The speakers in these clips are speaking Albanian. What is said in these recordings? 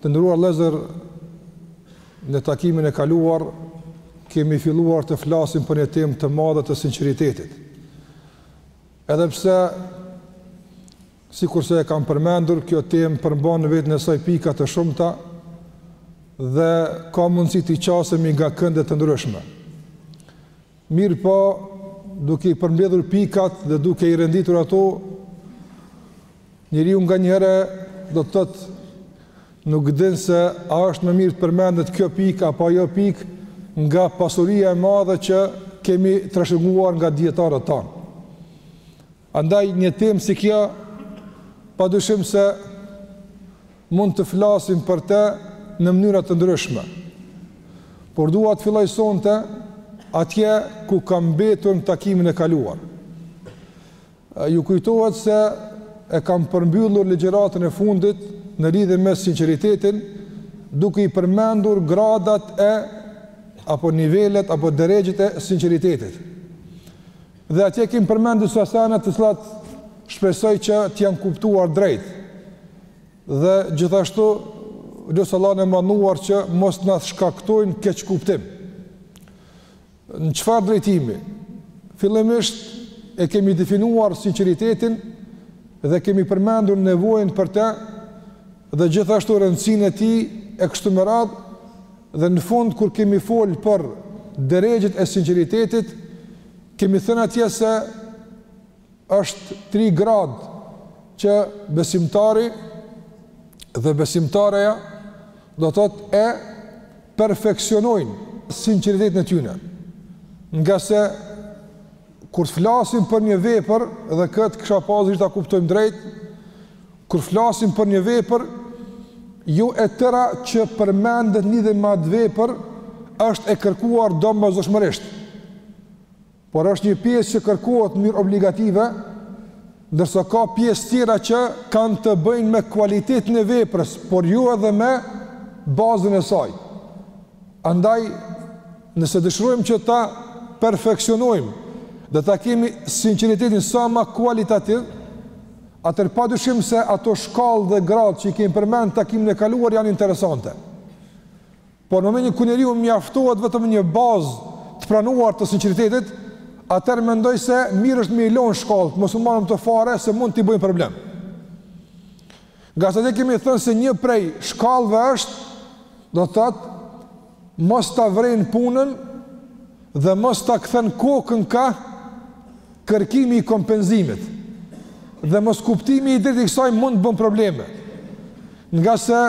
Të nderuar vëllezër, në takimin e kaluar kemi filluar të flasim për një temë të madhe të sinqeritetit. Edhe pse sikurse e kam përmendur, kjo temë përmban në veten e saj pika të shumta dhe ka mundësi t'i qasemi nga kënde të ndryshme. Mirëpo, duke i përmbledhur pikat dhe duke i renditur ato, njeriu nganjëherë do të thotë nuk din se a është më mirë të përmendet kjo pikë apo ajo pikë nga pasuria e madhe që kemi trashëguar nga dijetarët tanë. Andaj një temë si kjo padyshim se Mund të flasim për të në mënyra të ndryshme, por dua të filloj sonte atje ku kam mbetur në takimin e kaluar. Ju kujtohet se e kam përmbyllur ligjëratën e fundit në lidhje me sinqeritetin, duke i përmendur gradat e apo nivelet apo derexhet e sinqeritetit. Dhe atje kemi përmend disa sene të cilat shpresoj që të janë kuptuar drejt. Dhe gjithashtu lus Allahun e madhëruar që mos na shkaktojnë keq kuptim. Në çfarë drejtimi? Fillimisht e kemi definuar sinqeritetin dhe kemi përmendur nevojën për të dhe gjithashtu rëndësinë e tij e kështu me radhë dhe në fund kur kemi fol për derexhet e sinqeritetit Kemi thënë atje se është tri grada që besimtari dhe besimtareja do të thotë e perfeksionojnë sinqeritetin e tyne. Ngase kur të flasim për një vepër dhe këtë kisha pas qejf që ta kuptojmë drejt, Kur flasim për një vepër, jo e tëra që përmendet lidhje me atë vepër, është e kërkuar domosdoshmërisht. Por është një pjesë që kërkohet në mënyrë obligative, ndërsa ka pjesë tjera që kanë të bëjnë me kualitetin e veprës, por jo edhe me bazën e saj. Andaj, nëse dëshirojmë që ta perfeksionojmë dhe ta kemi sinqeritetin sa ma kualitativ, atëherë padyshim se ato shkallë dhe grada që i kemi përmend në takimin e kaluar janë interesante. Por në momentin kur njeriu mjaftohet vetëm me një bazë të pranuar të sinqeritetit, atëherë mendoj se mirë është me i lënë shkallët, mos u marrë me to fare se mund t'i bëjnë problem. Ngase atje kemi thënë se një prej shkallëve është do të thotë mos ta vrejnë punën dhe mos ta kthenë kokën ka kërkimi i kompenzimit dhe moskuptimi i drejtë i kësaj mund të bën probleme. Ngase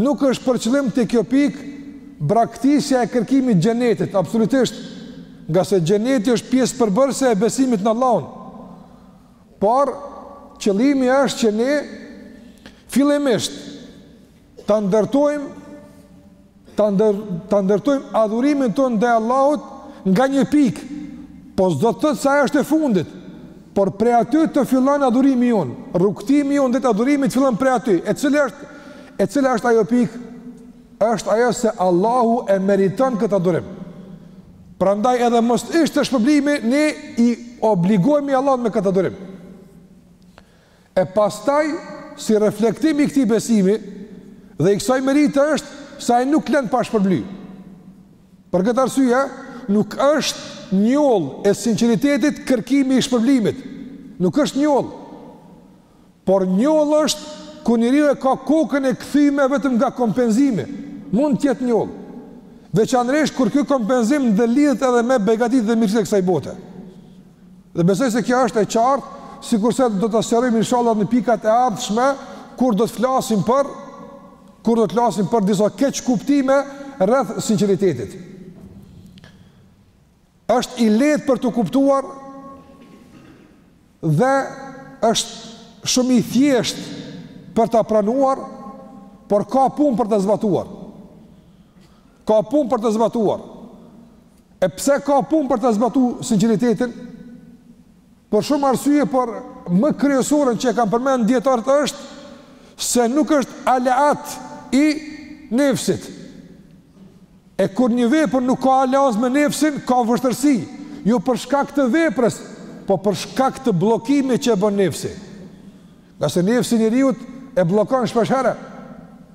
nuk është për qëllim te kjo pikë braktisja e kërkimit xhenetit, absolutisht, ngase xheneti është pjesë përbërëse e besimit në Allahun. Por, qëllimi është që ne fillimisht të ndërtojmë ta ndër ta ndërtojmë adhurimin tonë ndaj Allahut nga një pikë, po s'do të thotë se ajo është e fundit. Por prej aty të fillon adhurimi jonë, rrugëtimi jonë drejt adhurimit fillon prej aty. E cila është e cila është ajo pikë? Është ajo se Allahu e meriton këtë adhurim. Prandaj edhe mos ishte shpërblimi ne i obligohemi Allahut me këtë adhurim. E pastaj, si reflektim i këtij besimi dhe i kësaj merite është se ai nuk lën pa shpërbly. Për këtë arsye, nuk është njollë e sinqeritetit kërkimi i shpërblimit. Nuk është njollë. Por njollë është kur njeriu e ka kokën e kthyme vetëm nga kompenzimi. Mund të jetë njollë. Veçanërisht kur ky kompenzim ndërlidhet edhe me begatitë dhe mirësitë e kësaj bote. Dhe besoj se kjo është e qartë, sikurse do ta sqarojmë inshallah në pikat e ardhshme kur do të flasim për kur do të flasim për disa keqkuptime rreth sinqeritetit. Është i lehtë për t'u kuptuar dhe është shumë i thjeshtë për ta pranuar, por ka punë për ta zbatuar. Ka punë për ta zbatuar. E pse ka punë për ta zbatu sinqeritetin? Për shumë arsye, por më kryesorën që e kanë përmend dijetarët është se nuk është aleat i nefsit. E kur një vepër nuk ka aleancë me nefsin, ka vështirësi, jo për shkak të veprës, po për shkak të bllokimit që e bën nefsi. Ngase nefsi i njeriut e bllokon shpeshherë,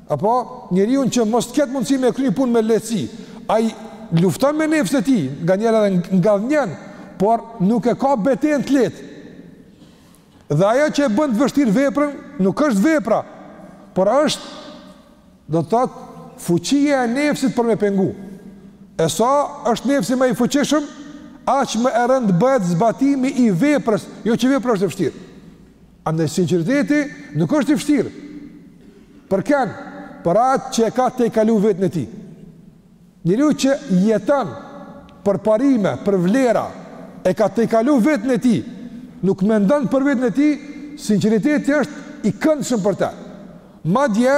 apo njeriun që mos të ketë mundësi me kry punë me lehtësi, ai lufton me nefsin e tij, nganjëherë edhe ngadhënjen, por nuk e ka betejën të lehtë. Dhe ajo që e bën të vështirë veprën, nuk është vepra, por është, do të thotë, fuqia e nefsit për me pengu. E sa është nefsi ma i fuqishëm, aq më e rëndë bëhet zbatimi i veprës, jo që vepra është e vështirë. Andaj sinqeriteti nuk është i vështirë. Për kënd, për atë që e ka tejkalu veten e tij. Njeriu që jeton për parime, për vlera, e ka tejkalu veten e tij. Nuk mendon për veten e tij, sinqeriteti është i këndshëm për të. Madje,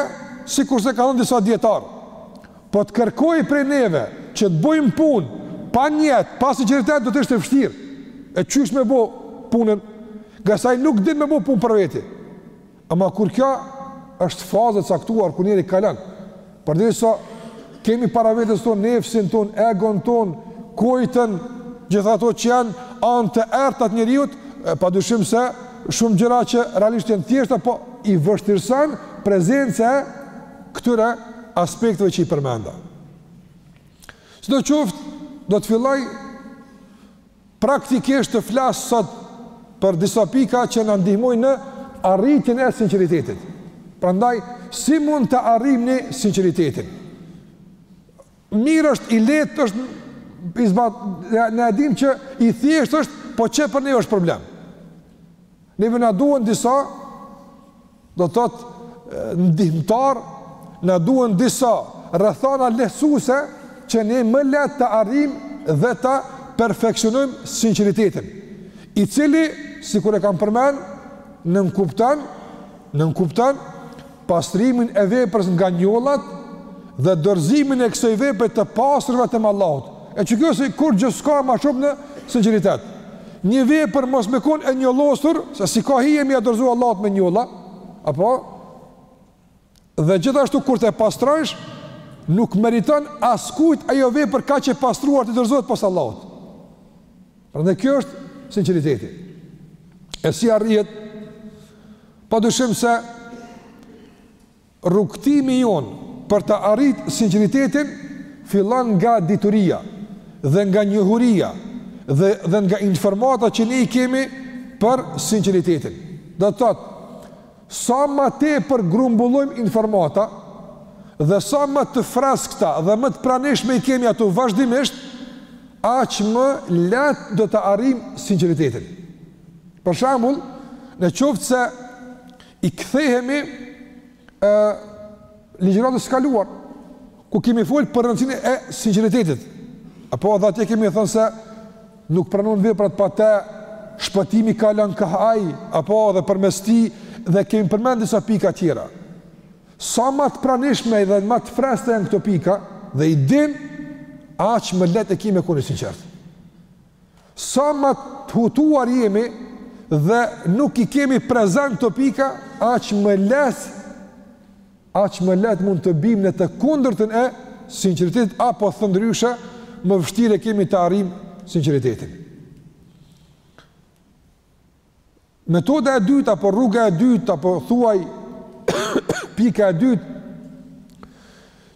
sikurse kanë thënë disa dijetarë, Po të kërkohej prej neve që të bëjmë punë pa nijet, pa sinqeritet do të ishte vështirë. E qysh me bo punën? Nga saj nuk din me bo punë për veti. Ama kur kjo është faza e caktuar kur njeri kalon, përderisa kemi para vetes tonë nefsin tonë, egon tonë, kujtën, gjitha ato që janë anët e errëta të njeriut, padyshim se shumë gjëra që realisht janë të thjeshta, po i vështirëson prezenca e këtyre aspekteve që i përmenda. Sido qoftë, do të filloj praktikisht të flas sot për disa pika që na ndihmojnë në arritjen e sinqeritetit. Prandaj, si mund të arrijmë sinqeritetin? Mirë është i lehtë është i zbat ne e dimë që i thjeshtë është, po qe për ne është problem. Neve na duhen disa do të thotë ndihmëtarë, na duhen disa rrethana lehtësuese që ne më lehtë ta arrijmë dhe ta perfeksionojmë sinqeritetin. I cili, sikur e kam përmend, nënkupton, nënkupton pastrimin e veprës nga njollat dhe dorëzimin e kësaj vepre të pastër vetëm Allahut. E qikjo sikur gjë s'ka ma shumë në sinqeritet. Një vepër mos me kon e njollosur, se s'i ka hije me ia dorëzu Allahut me njolla, apo? Dhe gjithashtu kur ta pastrojsh, nuk meriton askujt ajo vepër kaq e pastruar t'i dorëzohet pos Allahut. Prandaj kjo është sinqeriteti. E si arrihet? Pa dyshim se rrugëtimi jonë për ta arrit sinqeritetin fillon nga dituria dhe nga njohuria dhe dhe nga informata që ne i kemi për sinqeritetin. Do të thotë Sa ma tepër grumbullojmë informata dhe sa ma të freskëta dhe më të pranishme i kemi ato vazhdimisht, aq më lehtë do ta arrijmë sinqeritetin. Për shembull, në qoftë se i kthehemi ë ligjëratës së kaluar, Kur kemi fol për rëndësinë e sinqeritetit, apo edhe atje kemi thënë se nuk pranohen veprat pa të, shpëtimi kalon kah ai, apo edhe përmes tij dhe kemi përmend disa pika tjera. Sa më të pranishme dhe më të freskëta janë këto pika dhe i dimë aq më lehtë e kemi me kon i sinqertë. Sa më të hutuar jemi dhe nuk i kemi prezent këto pika, aq më lehtë aq më lehtë mund të bimë në të kundërtën e sinqeritetit apo thënë ndryshe, më vështirë e kemi të arrijmë sinqeritetin. Metoda e dytë apo rruga e dytë apo thuaj pika e dytë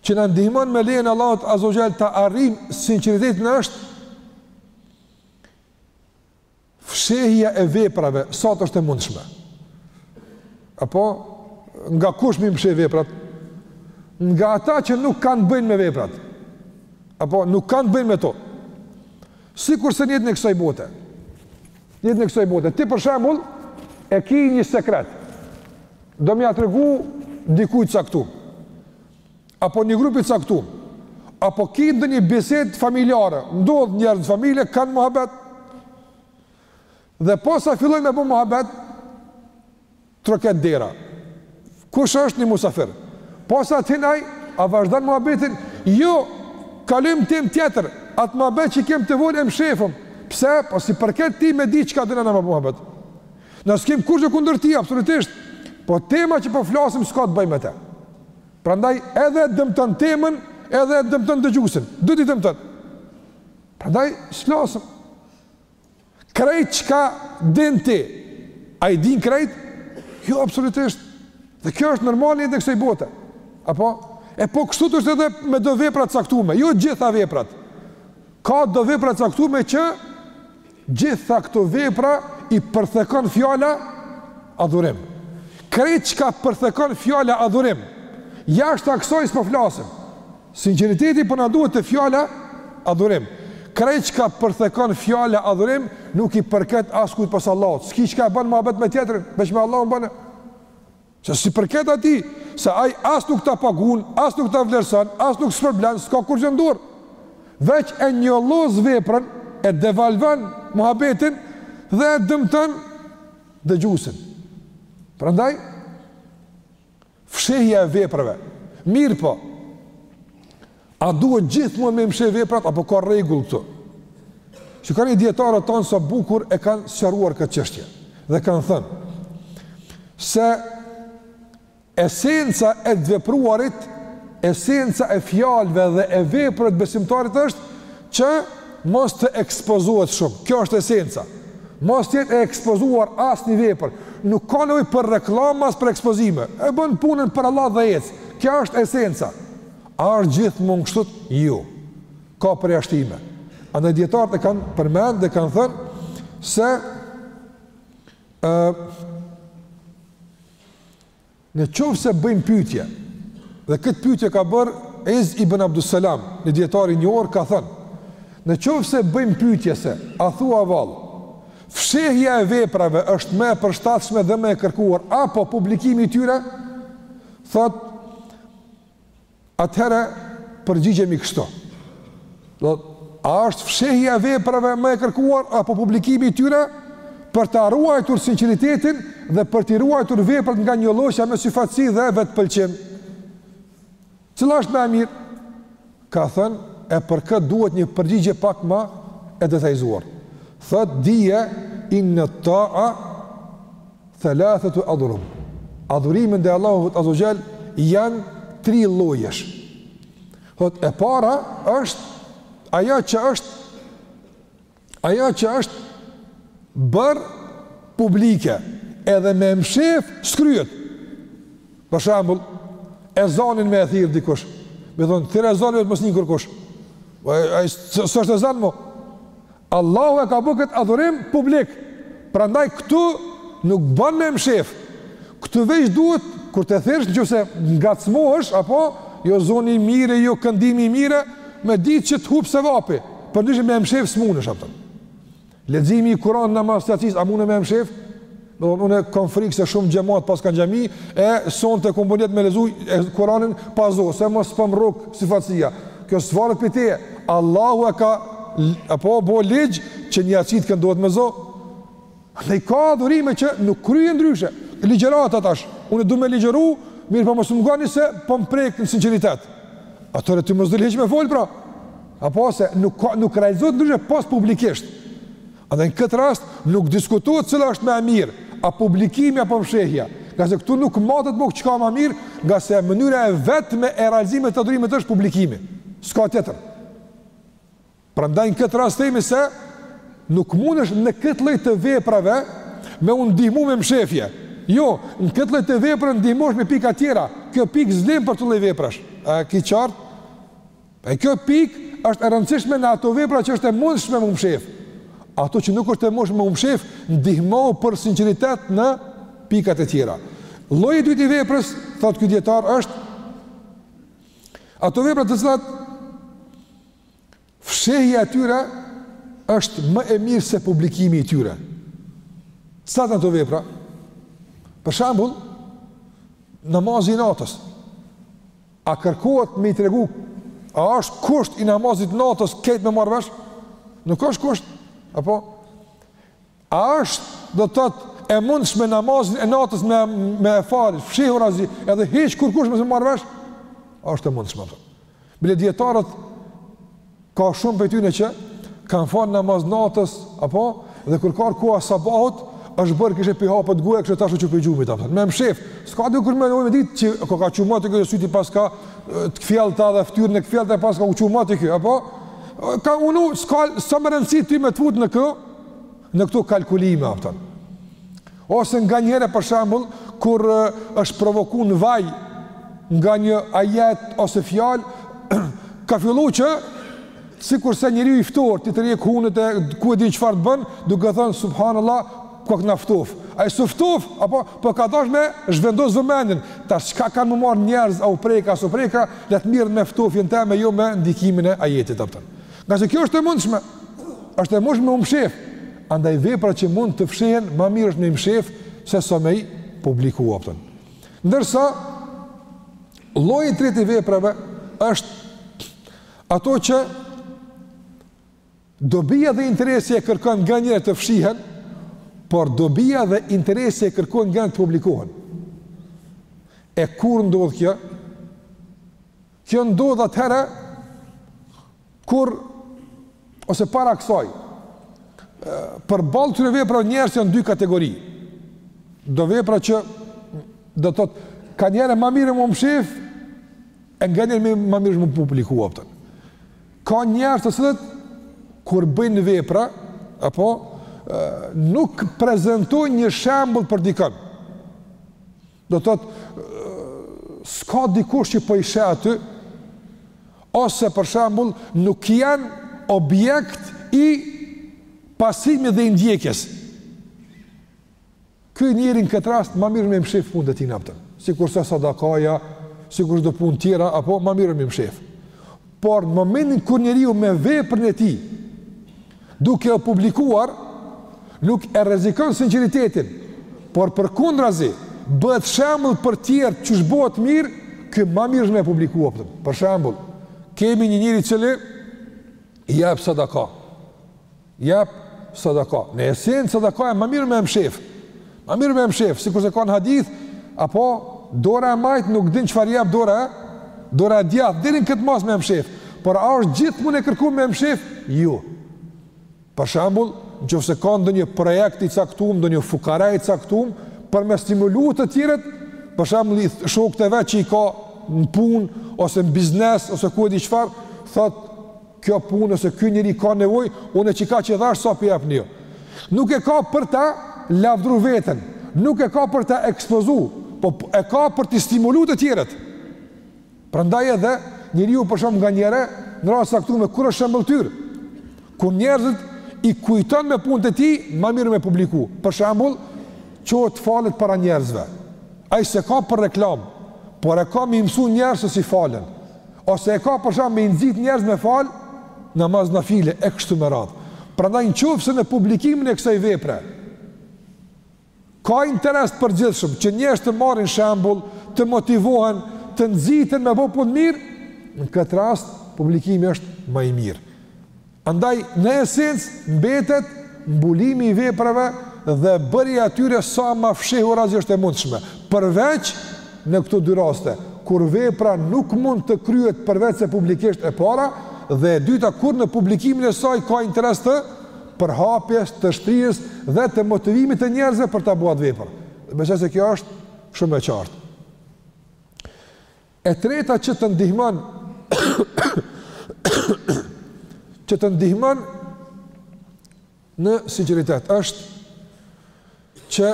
që na ndihmon me lejen Allahut azza wa jall ta arrijm sinqeritetin është fshehja e veprave sa të është e mundshme. Apo nga kush me i mshef veprat? Nga ata që nuk kanë bëjnë me veprat. Apo nuk kanë bëjnë me to. Sikur se n'jetën e kësaj bote. Jetën e kësoj bote. Ti për shembull e ki një sekret. Do me ia tregu dikujt caktu. Apo një grupi caktu. Apo ki ndonjë bisedë familjare. Ndodh njerëz n' familje kanë mohabet. Dhe posa fillojmë me bo mohabet, Troket dera. Kush është një musafir? Posa të hin ai, a vazhdon muhabetin? Jo, kalojmë temë tjetër. Atë muhabet që kem t'folë e mshefim. Pse? Po s'i përket tij me di çka jena n' muhabet. Na s'kem kurgjo kundër tij absolutisht. Po tema që po flasim s'ka të bëjë me të. Prandaj edhe dëmton temën, edhe dëmton dëgjuesin. Dy t'i dëmton. Prandaj s'flasim. Krejt çka din ti, a i din krejt? Jo, absolutisht. Dhe kjo është normal n'jetë t' kësoj bote. Apo? E po kështu të është edhe me do vepra t'caktume, jo gjitha veprat. Ka do vepra t'caktume që gjitha këto vepra i përthekon fjala adhurim. Krejt çka përthekon fjala adhurim, jashtë asoj s'po flasim. Sinqeriteti po na duhet te fjala adhurim. Krejt çka përthekon fjala adhurim nuk i përket askujt pos Allahut. S'ki çka e ban muhabet me tjetrin, veç me Allahun bane. Se s'i përket atij, se ai as nuk ta pagun, as nuk ta vlerëson, as nuk shpërblen, s'ka kurrgjo n'dorë. Veç e njollos veprën, e devalvon muhabetin dhe e dëmton dëgjuesin. Prandaj Fshehja e veprave. Mirpo, a duhet gjithmonë me i mshef veprat apo ka rregull këtu? Shikoni dietarët tonë sa bukur e kanë sqaruar këtë çështje dhe kanë thënë se esenca e të vepruarit, esenca e fjalëve dhe e veprave të besimtarit është Që mos të ekspozohet shumë, kjo është esenca. Mos të jetë e ekspozuar asnjë vepër. Nuk ka nevojë për reklamë as për ekspozime. E bën punën për Allah dhe ec. Kjo është esenca. A është gjithmonë kështu? Jo. Ka përjashtime. Andaj dietarët e kanë përmend dhe kanë thënë se ë Në qoftë se bëjmë pyetje, dhe këtë pyetje ka bërë Iz ibn Abdus Salam, një dietar i njohur ka thënë: Në qoftë se bëjmë pyetje se a thua vallë, fshehja e veprave është më e përshtatshme dhe më e kërkuar apo publikimi i tyre? Thotë Atëherë përgjigjemi kështu. Do të a është fshehja e veprave më e kërkuar apo publikimi i tyre për ta ruajtur sinqeritetin dhe për t'i ruajtur veprat nga njollosja me syfaqësi dhe vetpëlqim? Cila është më e mirë? Ka thënë e për këtë duhet një përgjigje pak ma e detajzuar. Thot dije inta'a Thalathatu adrub, adhurimet ndaj Allahut azza wa jall janë tri llojesh. Thot e para është ajo që është ajo që është bër publike, edhe me mshef skryhet. Për shembull, ezanin me e thirr dikush. Me thon, "Thirre ezanin të mos nijë kërkush." S'është ezan mo. Allahu e ka bo këtë adhurim publik, prandaj këtu nuk ban me mshef. Këtu veç duhet kur t'e thirrsh n'qofse ngacmohesh apo jo zoni i mirë, jo këndimi i mirë, me ditë që të hup sevapi. Përndryshe me mshef smunesh atë. Leximi i Kur'anit n'namaz t'jacisë, a mune me mshef? Thotë unë kam frikë se shumë xhamat paska n'xhami e sonte po m'bohet me lexu Kur'anin pa zo, se mos po m'rrok syfaqësia. Kjo svaret pi teje. Allahu e ka bo ligj që n'jaci t' këndohet me zo. Dhe ka adhurime që nuk kryen ndryshe. Ligjërata tash, unë du me ligjëru, mirëpo mos m'gani se po më prek në sinceritet. Atëherë ti mos dil hiç me folë pra. A po se nuk, nuk realizohet ndryshe pos publikisht. Edhe në këtë rast nuk diskutohet cila është më e mirë, a publikimi apo mshehja, nga se këtu nuk matet mo çka ma mirë, nga se mënyra e vetme e realizimit të adhurimit është publikimi. S'ka tjetër. Prandaj në këtë rast themi se nuk mundesh në këtë lloj të veprave me u ndihmu me mshefje. Jo, në këtë lloj të veprave ndihmosh me pika tjera. Kjo pikë s'vlen për këtë lloj veprash. A ki qartë? E kjo pikë është e rëndësishme në ato vepra që është e mundshme m'u mshef. Ato që nuk është e mundshme m'u mshef, ndihmohu për sinqeritet në pikat e tjera. Lloji i dytë i veprës, thotë ky dietar është ato vepra të cilat fshehja e tyre është më e mirë se publikimi i tyre. Cilat janë ato vepra? Për shembull, namazi i natës, A kërkohet me i tregu, a është kusht i namazit natës krejt me marrë vesh? Nuk është kusht, apo? A është, do të thotë, e mundshme namazin e natës me, me e falë, fshehurazi, edhe hiç kurkush mos me marrë vesh? A është e mundshme, apo? Bile dijetarët Ka shumë prej tyne që kanë fal namaz natës, apo dhe kur ka ardh koha sabahut, është bërë kishe po i hapet goja kishe tash u çu pi gjumit, a kupton. Me mshef, s'ka dy kur më lënë ditë që ka ka çu moti ky sytë paska të kthjellta dhe fytyrën e kthjellta paska u çu moti ky, apo ka unu s'ka sa me rëndësi ty me të fut në kë në këto kalkulime, a kupton. Ose nganjëherë për shembull kur është provoku në vaj nga një ajet ose fjalë ka fillu që sikurse njeriu i ftohur t'i tërheq hunët e ku e din çfarë të bën, duke thënë subhanallah kokna ftof. Ai s'u ftof, apo po ka dash me zhvendos vëmendjen. Tash çka kanë me marr njerëz a u preka s'u preka, le të merren me ftofjen teme jo me ndikimin e ajetit, a kupton. Ngase kjo është e mundshme. Është e mundshme mu mshef. Andaj veprat që mund të fshihen ma mirë është me i mshef se sa me i publiku, a kupton. Ndërsa, lloji i tretë i veprave është ato që dobia dhe interesi e kërkon nganjëherë të fshihen, por dobia dhe interesi e kërkon nganjëherë të publikohen. E kur ndodhë kjo? Kjo ndodh atëherë kur ose para kësaj përballë këtyre vepra njerëz janë dy kategori. Do vepra që do të thotë kanjëherë ma mirë mu mshef e nganjëherë ma mirë mu publiku, a kupton. Ka njerëz të cilët kur bëjnë vepra apo nuk prezantojnë një shembull për dikën. Do të thotë s'ka dikush që po i sheh aty ose për shembull nuk janë objekt i pasimit dhe i ndjekjes. Ky njeri në këtë rast ma mirë me i mshef punët e tij, a kupton. Sikurse sadakaja, sikur do punë tjera apo ma mirë me i mshef. Por në momentin kur njeriu me veprën e tij duke u publikuar nuk e rrezikon sinqeritetin, por përkundrazi bëhet shembull për të tjerë qysh bohet mirë, ky ma mirë është me e publiku, a kupton. Për shembull, kemi një njeri i cili jep sadaka. Jep sadaka. Në esencë sadaka e ma mirë me mshef. Ma mirë me mshef, sikurse ka në hadith, apo dora e majtë nuk din çfarë jep dora, dora e djathtë deri në këtë masë me mshef. Por a është gjithmonë e kërkume me mshef? Jo. Për shembull, nëse ka ndonjë projekt i caktum, ndonjë fukara i caktum, për me i stimulu të tjerët, për shembull, shokët e vet që i ka në punë ose në biznes ose ku e di çfarë, thotë kjo punë ose ky njeri ka nevojë, unë qe kaq i dhashë sa po i jepni ju. Nuk e ka për ta lavdru veten, nuk e ka për ta ekspozu, po e ka për t'i stimulu të tjerët. Prandaj edhe njeriu për shembull nganjëherë në rast të caktume kur është shembëlltyrë. Kur njerëzit i kujton me punët e tij, ma mirë me publiku. Për shembull, çohet falet para njerëzve. Ai s'e ka për reklamë, por e ka me i mësu njerëz se si falen. ose e ka për shembull me i nxit njerëz me falë namaz nafile, e kështu me radhë. Prandaj në qoftë se në publikimin e kësaj vepre, ka interes të përgjithshëm që njerëzit të marrin shembull, të motivohen, të nxiten me bo punë mirë, në këtë rast publikimi është ma i mirë. Andaj, në esencë, mbetet mbulimi i veprave dhe bërja e tyre sa ma fshehurazi që është e mundshme, përveç në këto dy raste, kur vepra nuk mund të kryhet përveçse publikisht e para dhe e dyta kur në publikimin e saj ka interes të përhapjes, të shtrirjes dhe të motivimit të njerëzve për ta bo atë vepër. Besoj se kjo është shumë e qartë. E treta që të ndihmon që të ndihmon në sinqeritet është që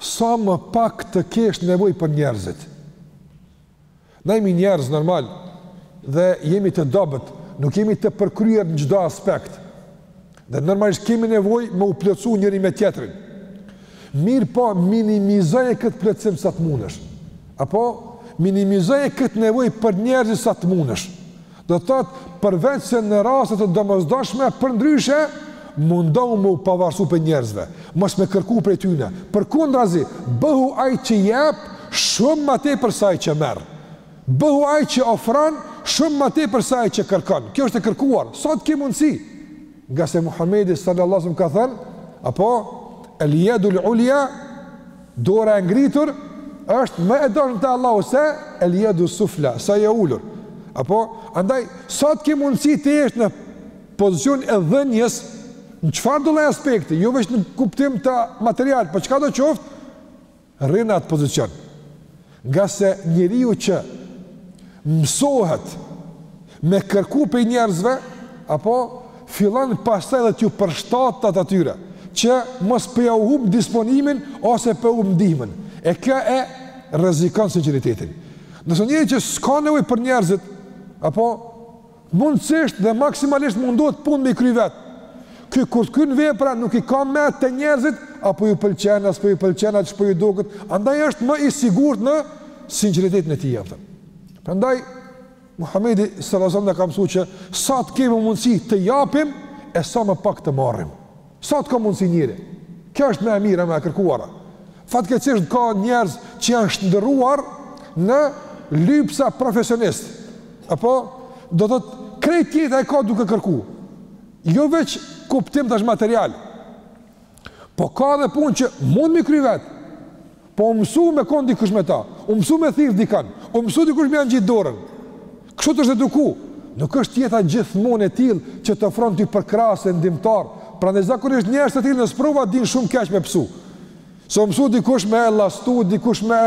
sa më pak të kesh nevojë për njerëzit. Na jemi njerëz normal dhe jemi të dobët, nuk jemi të përkryer në çdo aspekt. Dhe normalisht kemi nevojë me u plotësu njëri me tjetrin. Mirëpo minimizoje këtë plotësim sa të munesh. Apo minimizoje këtë nevojë për njerëzit sa të munesh. Do të thotë përveçse në raste të domosdoshme përndryshe mundohu me u pavarësu prej njerëzve, mos me kërku prej tyne, përkundrazi, bëhu ai që jep, shumë ma tepër se ai që merr. Bëhu ai që ofron shumë ma tepër se ai që kërkon. Kjo është e kërkuar, sa të ke mundësi. Ngase Muhamedi sallallahu alaihi wasallam ka thënë, apo el jedul ulja dora e ngritur është më e dashur te Allahu se el jedu sufla, se ajo e ulur. Apo andaj sa të ke mundësi të jesh në pozicionin e dhënies në çfarëdo lloj aspekti, jo veç në kuptimin material, po çkado qoftë, Rri në atë pozicion. Ngase njeriu që mësohet me kërku prej njerëzve, apo fillon pastaj dhe t'ju përshtatet atyre, që mos po ja hup disponimin ose po e hup ndihmën. E kjo e rrezikon sinqeritetin. Nëse njeri që s'ka nevojë për njerëzit, apo Mundësisht dhe maksimalisht mundohet punë me e kry vetë. Ky kur t'kryen vepra nuk i ka mendt te njerëzit a po ju pëlqen a s'po ju pëlqen a s'po ju duket, andaj është më i sigurt në sinqeritetin e tij atë. Prandaj Muhamedi sallallahu alajhi wasallam na ka mësuar që sa të kemi mundësi të japim e sa më pak të marrim. Sa të ka mundësi njeri. Kjo është ma e mira, ma e kërkuara. Fatkeqësisht ka njerëz që janë shndërruar në lypsa profesionistë. Apo, do të thotë krejt jetën e ka duke kërku. Jo veç kuptimi që është material. Po ka dhe punë që mund m'i kry vetë. Po u mësu me kon dikush me ta, u mësu me thirr dikan, u mësu dikush me ia ngjit dorën. Kështu është eduku. Nuk është jeta gjithmonë e tillë që të ofron ty përkrahës e ndihmëtarë. Prandaj zakonisht njerëz të tillë në sprova dinë shumë keq me pësu. Se u mësu dikush me llastu, dikush me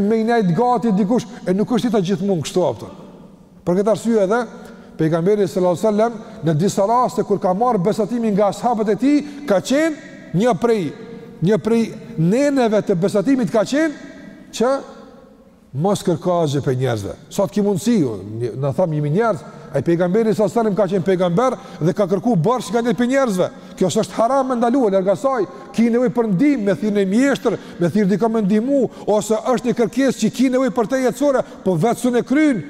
me i nejt gati, dikush e nuk është jeta gjithmonë kështu aftë. Për këtë arsye edhe pejgamberi sallallahu alajhi wasallam në disa raste kur ka marrë besatimin nga as-habët e tij, ka qenë një prej një prej neneve të besatimit ka qenë që mos kërko asgjë prej njerëzve. Sa të ki mundësi, na thamë jemi njerëz, ai pejgamberi sallallahu alajhi wasallam ka qenë pejgamber dhe ka kërku borxh nganjëherë prej njerëzve. S'do se është haram e ndaluar, larg asaj, ki nevojë për ndihmë, me thirr një mjeshtër, me thirr dikan me ndihmu, ose është një kërkesë që ki nevojë për te jetësore, Po vetë s'un e kryn,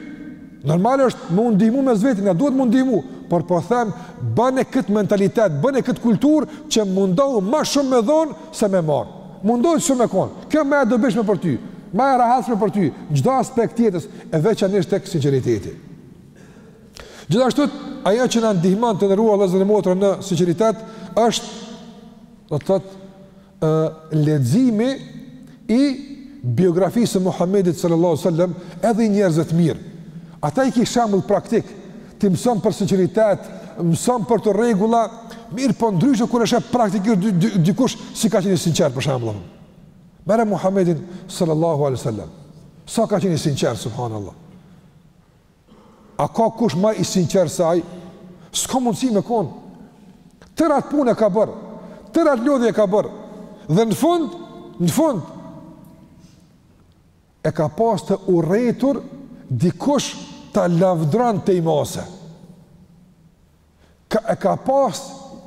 normal është me u ndihmu mes veti, na duhet me u ndihmu, por po them, bane këtë mentalitet, bane këtë kulturë, që mundohu ma shumë me dhonë, se me marr. Mundohu shumë me konë, kjo ma e dobishme për ty, ma e rahatshme për ty, çdo aspekt të jetës, e veçanisht tek sinqeriteti. Gjithashtu, ajo që na ndihmon të nderuar vëllezër e motra në sinqeritet është do të thotë ë leximi i biografisë së Muhamedit sallallahu alaihi wasallam edhe i njerëzve të mirë. Ata i ke shembull praktik, ti mëson për sinqeritet, mëson për to rregulla, mirë po ndryshe kur e sheh praktikisht dikush si ka qenë i sinqertë për shembull. Merre Muhamedin sallallahu alaihi wasallam. Sa ka qenë i sinqertë subhanallah. A ka kush ma i sinqertë se ai? S'ka mundësi me kon. Tërë atë punë e ka bërë. Tërë atë lodhje e ka bërë. Dhe në fund, në fund e ka pas të urrejtur dikush ta lavdron tej mase. Ka, e ka pas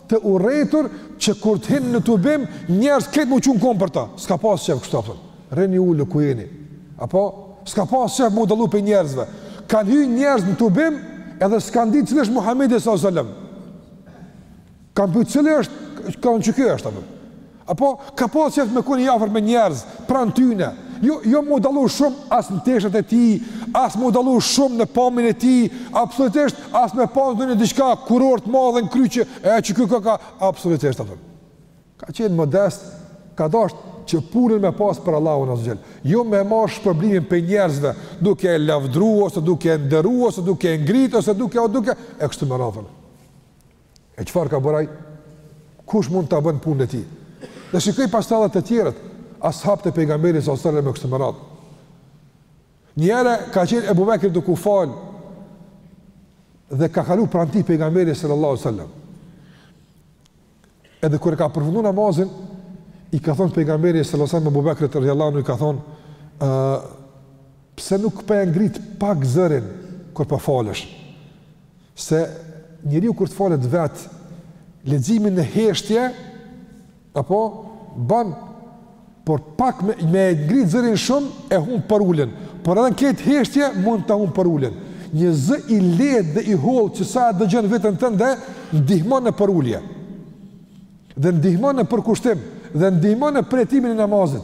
të urrejtur që kur të hin në tubim, njerëz krejt m'u çu n'kom për ta. S'ka pas qef kështu, a kupton. Rrini ulë, ku jeni. Apo, s'ka pas qef m'u dallu prej njerëzve. Kanë hy njerëz në tubim, edhe s'kanë dit cili është Muhammedi s.a.s. Kanë pyt cili është, kanë: qe ky është, a kupton. Apo, ka pas qef me kon i afërt me njerëz, pranë tyne, jo, jo m'u dallu shumë as në teshat e tij, as m'u dallu shumë në pamjen e tij, absolutisht, as me pas ndonjë diçka, kurorë të madhe në krye, e qe ky ka ka, absolutisht, a kupton. Ka qenë modest, ka dasht që punën me pas për Allahun Azza wa Jall, jo me marrë shpërblimin prej njerëzve, duke e lavdru, ose duke e nderu, ose duke e ngrit, ose duke, o duke, e kështu me radhë. E çfarë ka bërë ai? Kush mund ta bën punën e tij? Dhe shikoj pastaj edhe të tjerët, as'habët e pejgamberit sallallahu alajhi wasallam e kështu me radhë. Njëherë ka qenë Abu Bekri duke u fal dhe ka kalu pranë tij pejgamberi sallallahu alajhi wasallam. Edhe kur e ka përfundu namazin, i ka thënë pejgamberi sallallahu alajhi wasallam Abu Bekrit radhiyallahu anhu i ka thënë, "Ë uh, pse nuk po e ngrit pak zërin kur po falësh?" Se njeriu kur të falet vet, leximin në heshtje apo bën por pak me me ngrit zërin shumë e humb përuljen. Por edhe n'këtë heshtje mund ta humb përuljen. Një zë i lehtë dhe i hollë që sa e dëgjon veten tënde ndihmon në përulje. Dhe ndihmon në përkushtim dhe ndihmon në përjetimin e namazit.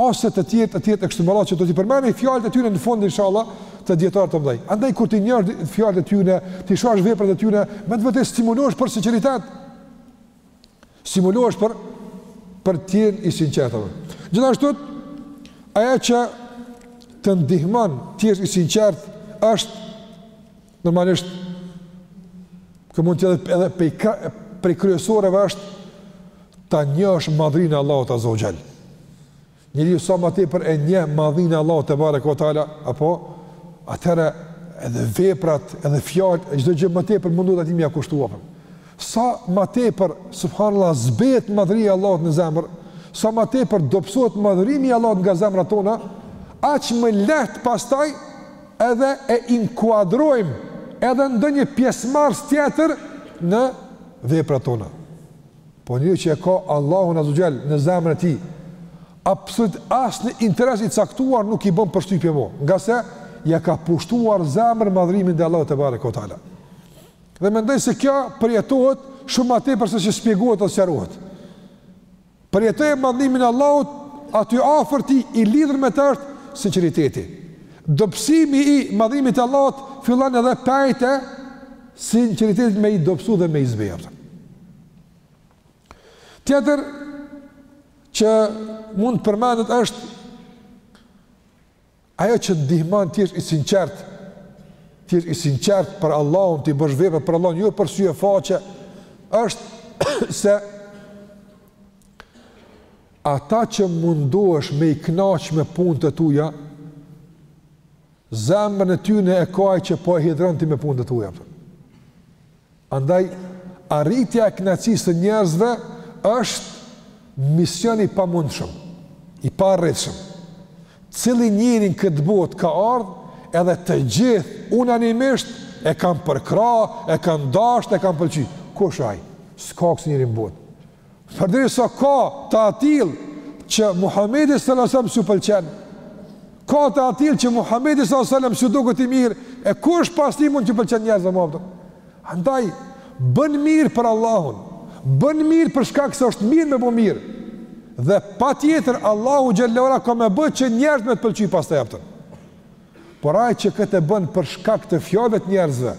ose të tjerë të tjerë e kështu me radhë që do t'i përmendim fjalët e tyre në fund inshallah të dijetarëve të mëdhenj. Andaj kur t'i njohësh fjalët e tyre, t'i shohësh veprat e tyre, me të vërtetë stimulohesh për sinqeritet. Stimulohesh për për t'jen i sinqertë. Gjithashtu ajo që të ndihmon të jesh i sinqertë është Normalisht, kjo mund të jetë edhe pej, prej kryesoreve është ta njohësh madhërinë e Allahut Azza wa Jall. Njeriu sa më tepër e njeh madhërinë e Allahut tebareke ue teala, apo atëherë edhe veprat, edhe fjalët, çdo gjë më tepër mundohet atij me ia kushtu. Sa më tepër subhanallahu zbehet madhëria e Allahut në zemër, sa më tepër dobësohet madhërimi i Allahut nga zemrat tona, aq më lehtë pastaj edhe e inkuadrojmë edhe ndonjë pjesëmarrës tjetër në veprat tona. Po njeriu që e ka Allahun Azza wa Jall në zemrën e tij, absolut asnjë interes i caktuar nuk i bën përshtypje më, ngase ia ka pushtuar zemrën madhërimi ndaj Allahut tebareke ue teala. Dhe mendoj se kjo përjetohet shumë më tepër se që shpjegohet ose sqarohet. Përjetojë madhnimin e Allahut, aty afër tij i lidhur me të është sinqeriteti. Dobësimi i madhnimit të Allahut fillon edhe pajte sinqeritetit me i dobësu dhe me i zbehë. Tjetër që mund të përmendet është Ajo që ndihmon të jesh i sinqert, të jesh i sinqert për Allahun, të bësh vepra për Allahun, jo për sy e faqe, është se ata që mundohesh me i knaqë me punë të tuja, zemrën e tyne e ka Ai që po e hidhron ti me punë të tuja. Për. Andaj, arritja e kënaqësisë së njerëzve është mision i pamundshëm, i paarritshëm. Cili njeri në këtë botë ka ardhë edhe të gjithë unanimisht e kanë përkrahë, e kanë dashtë, e kanë pëlqy. Kush ai? S'ka kësi njeri në botë. Përderisa ka të atillë që Muhamedi sallallahu alajhi wasallam s'u pëlqen, ka të atillë që Muhamedi sallallahu alajhi wasallam s'u duket i mirë, e kush pas tij mund të pëlqen njerëzve më aptën? Andaj bën mirë për Allahun, bën mirë për shkak se është mirë me bë mirë. Dhe patjetër Allahu xhelle ue ala ka me bë që njerëzit me të pëlqy pastaj aptën. Por ai që këtë e bën për shkak të fjalëve të njerëzve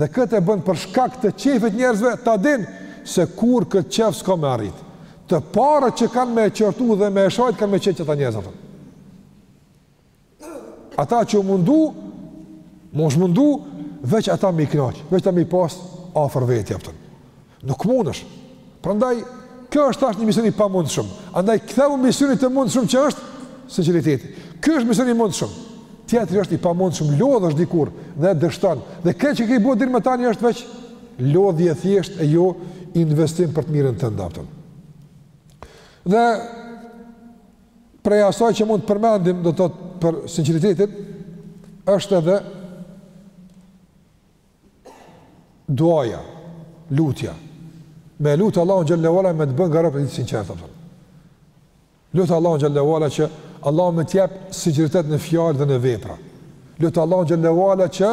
dhe këtë e bën për shkak të qejfit të njerëzve, ta din se kurrë këtë qejf s'ka me arrit. Të parët që kanë me e qortu dhe me e shajt kanë me qenë qata njerëz aptën. Ata që u mundu, mos mundu, veç ata me i knaqë, veç ata me i pasë afër veti aptën. Nuk mundesh. Prandaj kjo është tash një mision i pamundshëm. Andaj kthehu misionit të mundshëm që është sinqeriteti. Ky është mision i mundshëm. Tjetri është i pamundshëm, lodhesh dikur dhe dështon. Dhe kjo që ke bë deri më tani është veç lodhje thjesht e jo investim për të mirën tënde aptën. Dhe prej asaj që mund të përmendim, do të thotë për sinqeritetin, është edhe duaja, lutja, me e lutë Allahun xhelle ue ala me të bë nga robtë e tij të sinqertë, aptën. Lute Allahun xhelle ue ala që Allahu me të jep sinqeritet në fjalë dhe në vepra. Lute Allahun xhelle ue ala që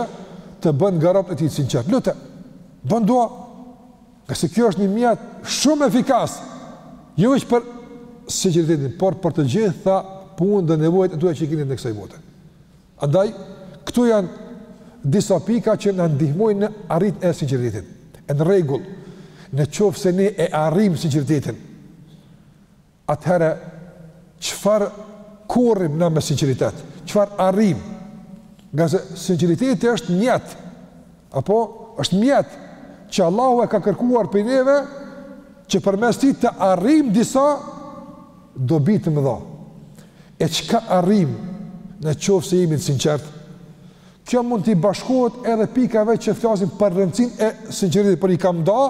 të bën nga robtë e tij të sinqertë. Lute, bën dua, ngase kjo është një mjet shumë efikas, jo veç për sinqeritetin, por për të gjitha punët dhe nevojat e tua që i ki në kësaj bote. Andaj, këtu janë disa pika që na ndihmojnë në arritjen e sinqeritetit. E në rregull, në qoftë se ne e arrijmë sinqeritetin, atëherë çfarë korrim na me sinqeritet? Çfarë arrijmë? Ngase sinqeriteti është mjet. Apo është mjet që Allahu e ka kërkuar prej neve që përmes tij të arrijmë disa dobi të mëdha. E çka arrijmë në qoftë se jemi të sinqertë? Kjo mund t'i bashkohet edhe pikave që flasim për rëndësinë e sinqeritetit, por i kam nda,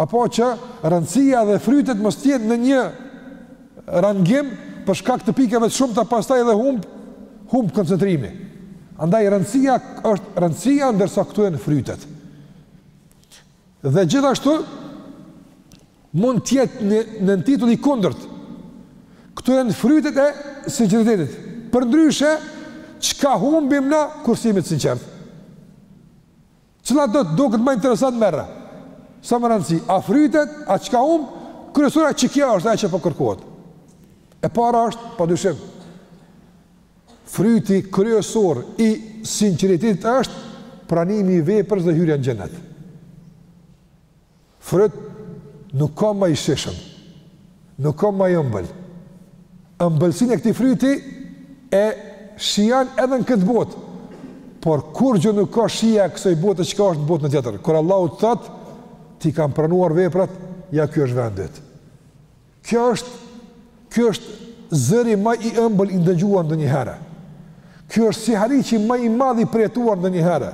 apo që rëndësia dhe frytet mos të jenë në një rangim për shkak të pikave të shumta pastaj edhe humb humb koncentrimi. Andaj rëndësia është rëndësia ndërsa këtu janë frytet. Dhe gjithashtu Mund të jetë nëntitull i kundërt. Këtu janë frytet e sinqeritetit. Përndryshe, çka humbim na kur s'jemi të sinqertë? Cila do t'doket më interesant merre. S'ka rëndësi, a frytet, a çka humb? Kryesora që kjo është ajo që po kërkohet. E para është, pa dyshim, fryti kryesor i sinqeritetit është pranimi i veprës dhe hyrja në xhenet. Fryt nuk ka më i shijshëm, nuk ka më i ëmbël. Ëmbëlsinë e këtij fryti e shijon edhe në këtë botë, por kurgjë nuk ka shija e kësoj bote çka është në botën tjetër. Kur Allahu të thotë, t'i kam pranuar veprat, ja ky është vendi yt. Kjo është, kjo është zëri më i ëmbël i ndëgjuar ndonjëherë. Ky është sihariqi më i madh i përjetuar ndonjëherë.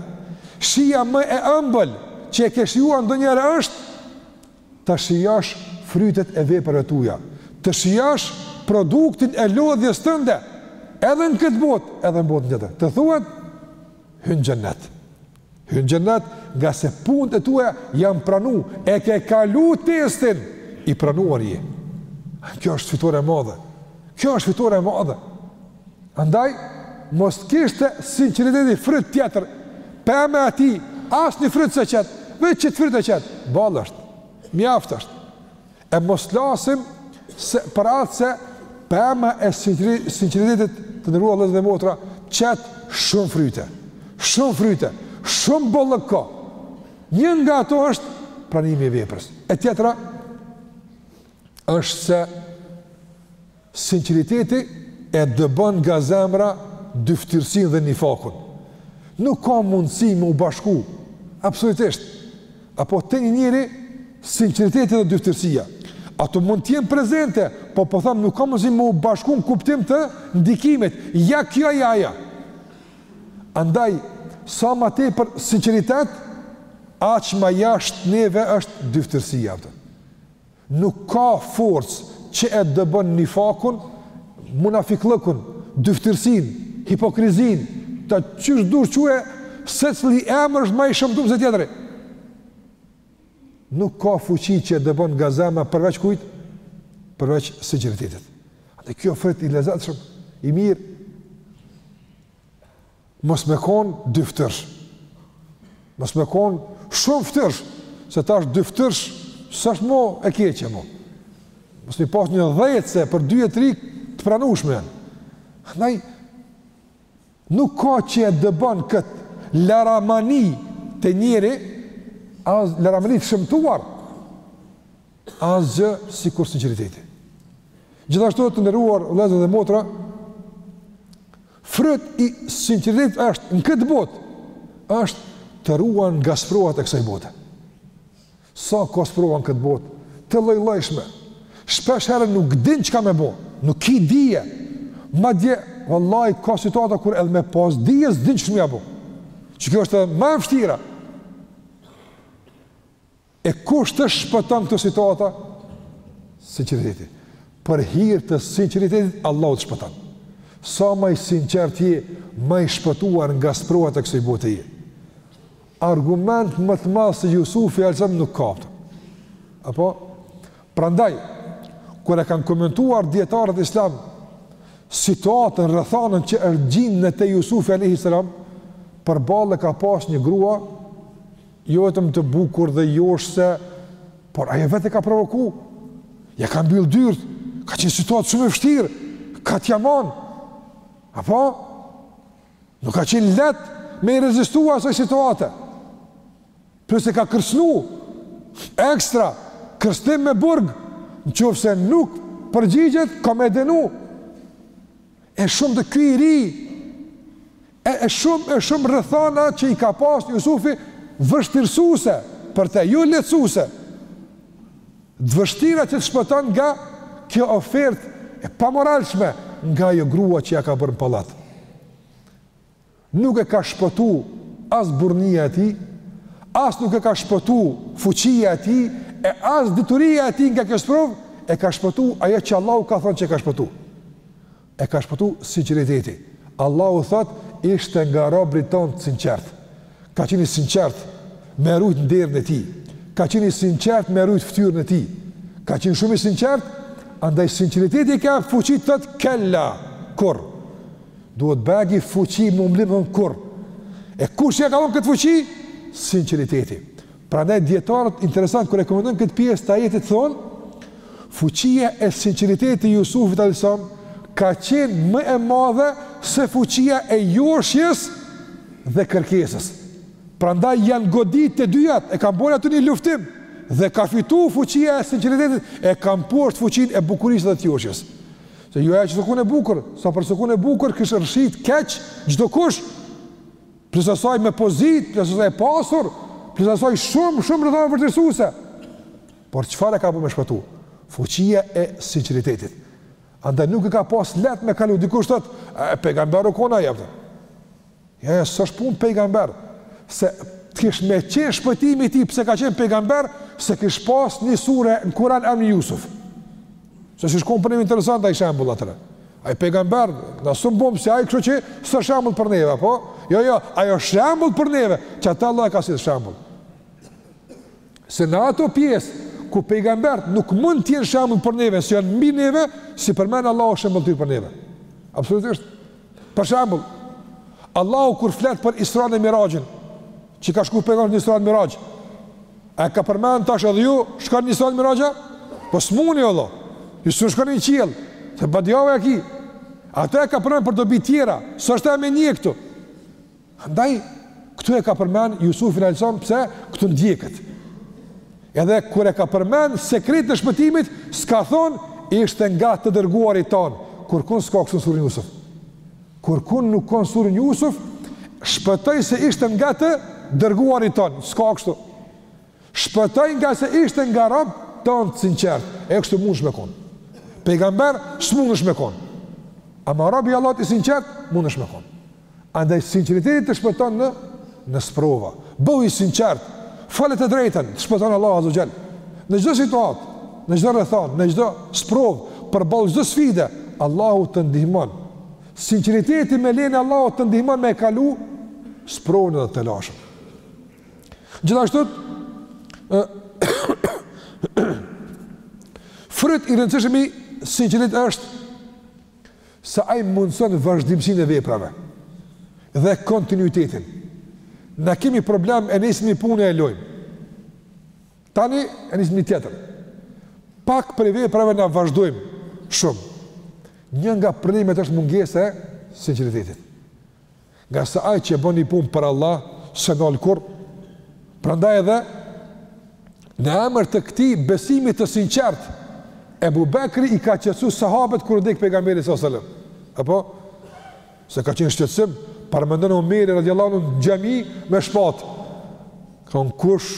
Shija më e ëmbël që e ke shijuar ndonjëherë është të shijosh frytet e veprave tua, të shijosh produktin e lodhjes tënde, edhe në këtë botë, edhe në botën tjetër. Të thuhet hyn n'xhenet. Hyn n'xhennet ngase punët e tua janë pranu, e ke kalu testin, i pranuar je. Kjo është fitore e madhe. Kjo është fitore e madhe. Andaj, mos të kishte sinqeriteti fryt tjetër, pema e tij, asnjë fryt s'e qet, veç qët fryt e qet, boll është, mjaft është. E mos flasim se për atë, se pema e sinqeritetit të nderuar vëllezër dhe motra qet shumë fryte. Shumë fryte, shumë bollëk ka. Një nga ato është pranimi i veprës. E tjetra është se Sinqeriteti e dëbon nga zemra dyftyrësinë dhe nifakun. Nuk ka mundësi me u bashku, absolutisht. Apo te një njeri, sinqeriteti dhe dyftyrësia, ato mund të jenë prezente, po po them nuk ka mundësi me u bashku në kuptim të ndikimit, ja kjo ja ajo. Andaj, sa ma tepër sinqeritet, aq ma jashtë neve është dyftyrësia. Nuk ka forcë që e dëbon nifakun, munafikllëkun, dyftirsinë, hipokrizinë, ta qysh dush quaje, secli emër është ma i shëmtum se tjetri. Nuk ka fuqi që e dëbon nga zemra përveç kujt? Përveç sinqeritetit. Andaj kjo fryt i lezetshëm, i mirë. Mos me kon dy ftyrsh. Mos me kon shumë ftyrsh, se tash dy ftyrsh s'është mo e keqe mo. Mos me pas një dhjetshe për 2 e 3 të pranueshme. Andaj nuk ka që e dëbon kët laramani te njeri as laramani të shëmtuar. Asgjë sikur sinqeriteti. Gjithashtu të nderuar vëllezër dhe motra, Fryt i sinqeritetit është në këtë botë është të ruan nga sprovat e kësaj bote. Sa ka sprova në këtë botë, të lloj-llojshme. Shpesh herë nuk din çka me bo, nuk ki dije. Madje vallahi ka situata kur edhe me pas dije s'din ç'me ia bo. Që kjo është ma e vështira. E kush të shpëton këto situata? Sinqeriteti. Për hir të sinqeritetit Allahu të shpëton. Sa ma i sinqert je, ma i shpëtuar nga sprovat e kësaj bote je. Argument më të madh se Jusufi alzam nuk ka. Apo prandaj kur e kanë komentuar dietarët islam situatën rrethanën që është gjinë në te Jusufi alayhis salam, përballë e ka pas një grua Jo vetëm të bukur dhe joshëse, por ajo vetë e ka provoku, ja ka mbyllë dyrt, ka qenë situatë shumë e vështirë, ka t'ja manë, apo? Nuk ka qenë letë me i rezistu asoj situate, plus e ka kërcnu, ekstra, kërcnim me burg, në qofë se nuk përgjigjet, ka me e denu, e shumë të ky i ri, E e shumë e shumë rrethana që i ka pasë Jusufi vështirësuese për te, jo lehtësuese. Të vështira që të shpëton nga kjo ofertë e pamoralshme nga ajo grua që ia ka bërë në pallat. Nuk e ka shpëtu as burrnia e tij, as nuk e ka shpëtu fuqia e tij e as dituria e tij nga kjo sprovë, e ka shpëtu ajo që Allahu ka thënë që e ka shpëtu. E ka shpëtu sinqeriteti. Allahu thotë, Ishte nga robërit tonë të sinqertë. Ka qenë i sinqertë me e rujtë nderin e tij. Ka qenë i sinqertë me e rujtë ftyrën e tij. Ka qenë shumë i sinqertë, andaj sinqeriteti i ka jap fuqi të thotë, Kella! Kurrë! Duhet bajagi fuqi me mbledh me thonë, Kurrë! E kush ia ka dhënë këtë fuqi? Sinqeriteti. Prandaj dijetarët interesant kur e komentojnë këtë pjesë të ajetit thonë fuqia e sinqeritetit të Jusufit alejhi selam ka qenë më e madhe se fuqia e joshjes dhe kërkesës. Prandaj janë godit të dyjat, e kanë bërë aty një luftim dhe ka fituar fuqia e sinqeritetit, e ka mposhtë fuqinë e bukurisë dhe të joshjes. Se jo që s'u kon e bukur, sa për sa u kon e bukur, kishte rrëshqit keq çdokush, plus asaj me pozit, plus asaj e pasur, plus asaj shumë, shumë rrethana vështirësuese. Por çfarë e ka bu me shpëtu? Fuqia e sinqeritetit. Andaj nuk e ka pas lehtë me kalu, dikush thotë, e, e pejgamber u kon ai be. Jo, jo, s'është punë pejgamber, se të kish me qenë shpëtimi i tij pse ka qenë pejgamber, s'e kish pas një sure në Kuran emnin Jusuf. Se s'ish kon për ne interesant ai shembull atëherë. Ai pejgamber, na s'un bojm si ai, kështu që s'është shembull për neve, po? Jo, jo, ai është shembull për neve, qe ata Allahu e ka sjell shembull. Se në ato pjesë ku pejgambert nuk mund të jenë shembull për neve, se janë mbi neve, s'i përmend Allahu shembull për neve. Absolutisht. Për shembull, Allahu kur flet për Isranë e Miraxhin, Që ka shku pejgamberi në Isra dhe Miraxh. A ka përmend tash edhe ju, shkoni në Isra dhe Miraxh? Po s'muni o Allah. Ju s'un shkoni në qiell. Se badjava e ki. Atë e ka përmend për dobi tjera, s'është me ndjek aty. Andaj këtu e ka përmend Jusufin alejhi selam pse këtu ndjeket. Edhe kur e ka përmend sekretin e shpëtimit, s'ka thon ishte nga të dërguarit ton, kurkun s'ka kështu n'suren Jusuf. Kurkun nuk ka n'suren Jusuf, shpëtoi se ishte nga të dërguarit tonë, s'ka kështu. Shpëtoi ngase ishte nga robt tonë të sinqertë, e kështu mundsh me konë. Pejgamber s'mundsh me konë. Ama rob i Allahut i sinqertë mundsh me konë. Andaj, sinqeriteti të shpëton në në sprova. Bëhu i sinqert. Fole të drejtën, të shpëton Allahu azze ve xhel. Në çdo situatë, në çdo rrethanë, në çdo sprovë, përballë çdo sfide, Allahu të ndihmon. Sinqeriteti me leje të Allahut të ndihmon me e kalu sprovën edhe telashen. Gjithashtu fryt i rëndësishëm i sinqerit është se ai mundëson vazhdimësinë e veprave dhe kontinuitetin. Na kemi problem e nisim një punë e lojmë. Tani e nisim një tjetër. Pak prej veprave na vazhdojmë shumë. Një nga problemet është mungesa e sinqeritetit. Ngase ai që e bën një punë për Allah, s'e ndal kurrë. Prandaj edhe në emër të këtij besimi të sinqertë, Ebu Bekri i ka qetësu sahabët kur dek pejgamberi sallallahu alajhi wasallam. Apo se ka qenë shqetësim, paramendoni Omeri radhiyallahu anhu në xhami me shpatë. Thonë kush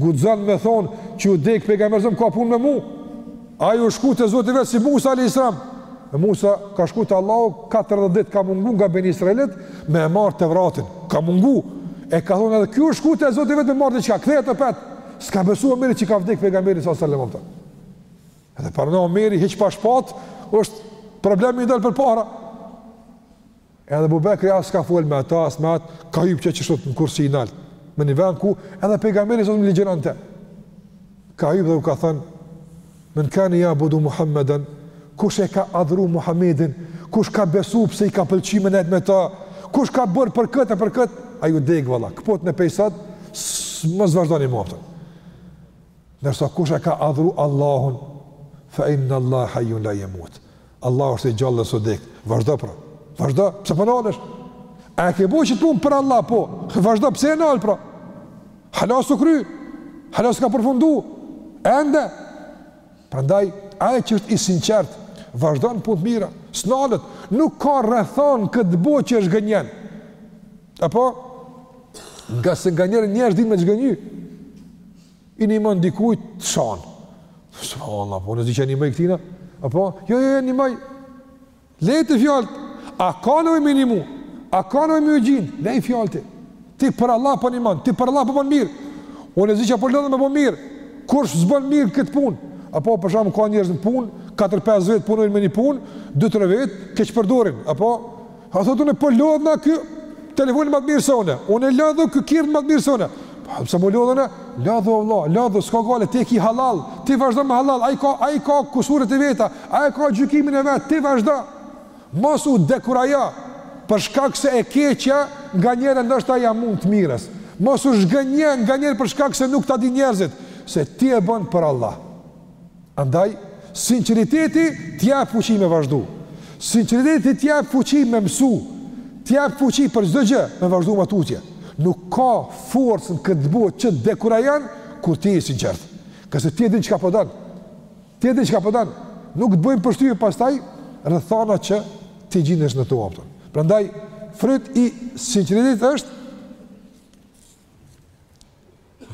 guxon me thonë që u dek pejgamberi ka punë me mua? Ai u shku te Zoti vet si Musa alayhis salam. E Musa ka shku te Allahu 40 ditë ka mungu nga Beni Israilët me e marr Tevratin. Ka mungu. E ka thonë edhe ky u shku te Zoti vet me marr diçka. Kthehet apet. S'ka besu Omeri që ka vdek pejgamberi sa selam ata. Edhe paramendo Omeri hiç pa shpat, është problem me i dal përpara. Edhe Abu Bekri as ka fol me ata, as me atë, ka hypë qashtu në kursi i nalt. Në një vend ku edhe pejgamberi salem ligjëronte. Ka hypë dhe u ka thënë: "Men kane ya'budu Muhammeden, kush e ka adhuru Muhammedin, kush ka besu pse i ka pëlqyer me nejt me ta, kush ka bër për kët e për kët, ai u dek valla. Kpot në pejsat, mos vazhdoni ma pëtej. Ndërsa kush e ka adhuru Allahun, fa inna Allah hayyun la yamut. Allahu është i gjallë dhe s'dek. Vazhdo pra. Vazhdo, pse po nalesh? A e ke bo qet punë për Allah, po? Vazhdo, pse e nalë pra? Hala s'u kry, hala s'ka përfundu, ende. Prandaj, ai që është i sinqert, vazhdon punët e mira, s'nalet, nuk ka rrethanë në ket botë që e zhgënjen. Apo? Ngase nganjëherë njerëzit din me t'zhgënjy. I nimon dikujt të shan. Subhanallahu, po unë zi që i nimoj këtina, apo jo jo jo nimoji. Leji ti fjalët. A ka nevojë me i nimu? A ka nevojë me gjind? Leji fjalët ti. Ti për Allah po nimon, ti për Allah po bën mirë. Unë zi që po lodhem me bo mirë. Kush s'bën mirë këtë punë? Apo për shembull ka njerëz në punë, 4-5 vetë punojnë me një punë, 2-3 vetë keqpërdorin, apo A thotë unë po lodhna ky telefonin ma të mirë se unë. Unë lodhu ky kerrin ma të mirë se unë. Po pse m'u lodh unë? Lodhu vëlla, lodhu s'ka gajle te ki hallall, ti vazhdo me hallall, ai ka ai ka kusuret e veta, ai ka gjykimin e vet, ti vazhdo. Mos u dekurajo për shkak se e keqja nganjëherë ndoshta ja mund të mirës. Mos u zhgënje nganjëherë për shkak se nuk ta dinë njerëzit se ti e bën për Allah. Andaj, sinqeriteti t'jap fuqi me vazhdu. Sinqeriteti t'jap fuqi me mësu. T'jap fuqi për çdo gjë me vazhdu ma tutje. Nuk ka forcë në këtë botë që të dekurajon kur ti je i sinqert. Ka se ti e din çka po don. Ti e din çka po don. Nuk të bëjnë përshtypje pastaj rrethanat që ti gjindesh në to. Prandaj fryt i sinqeritetit është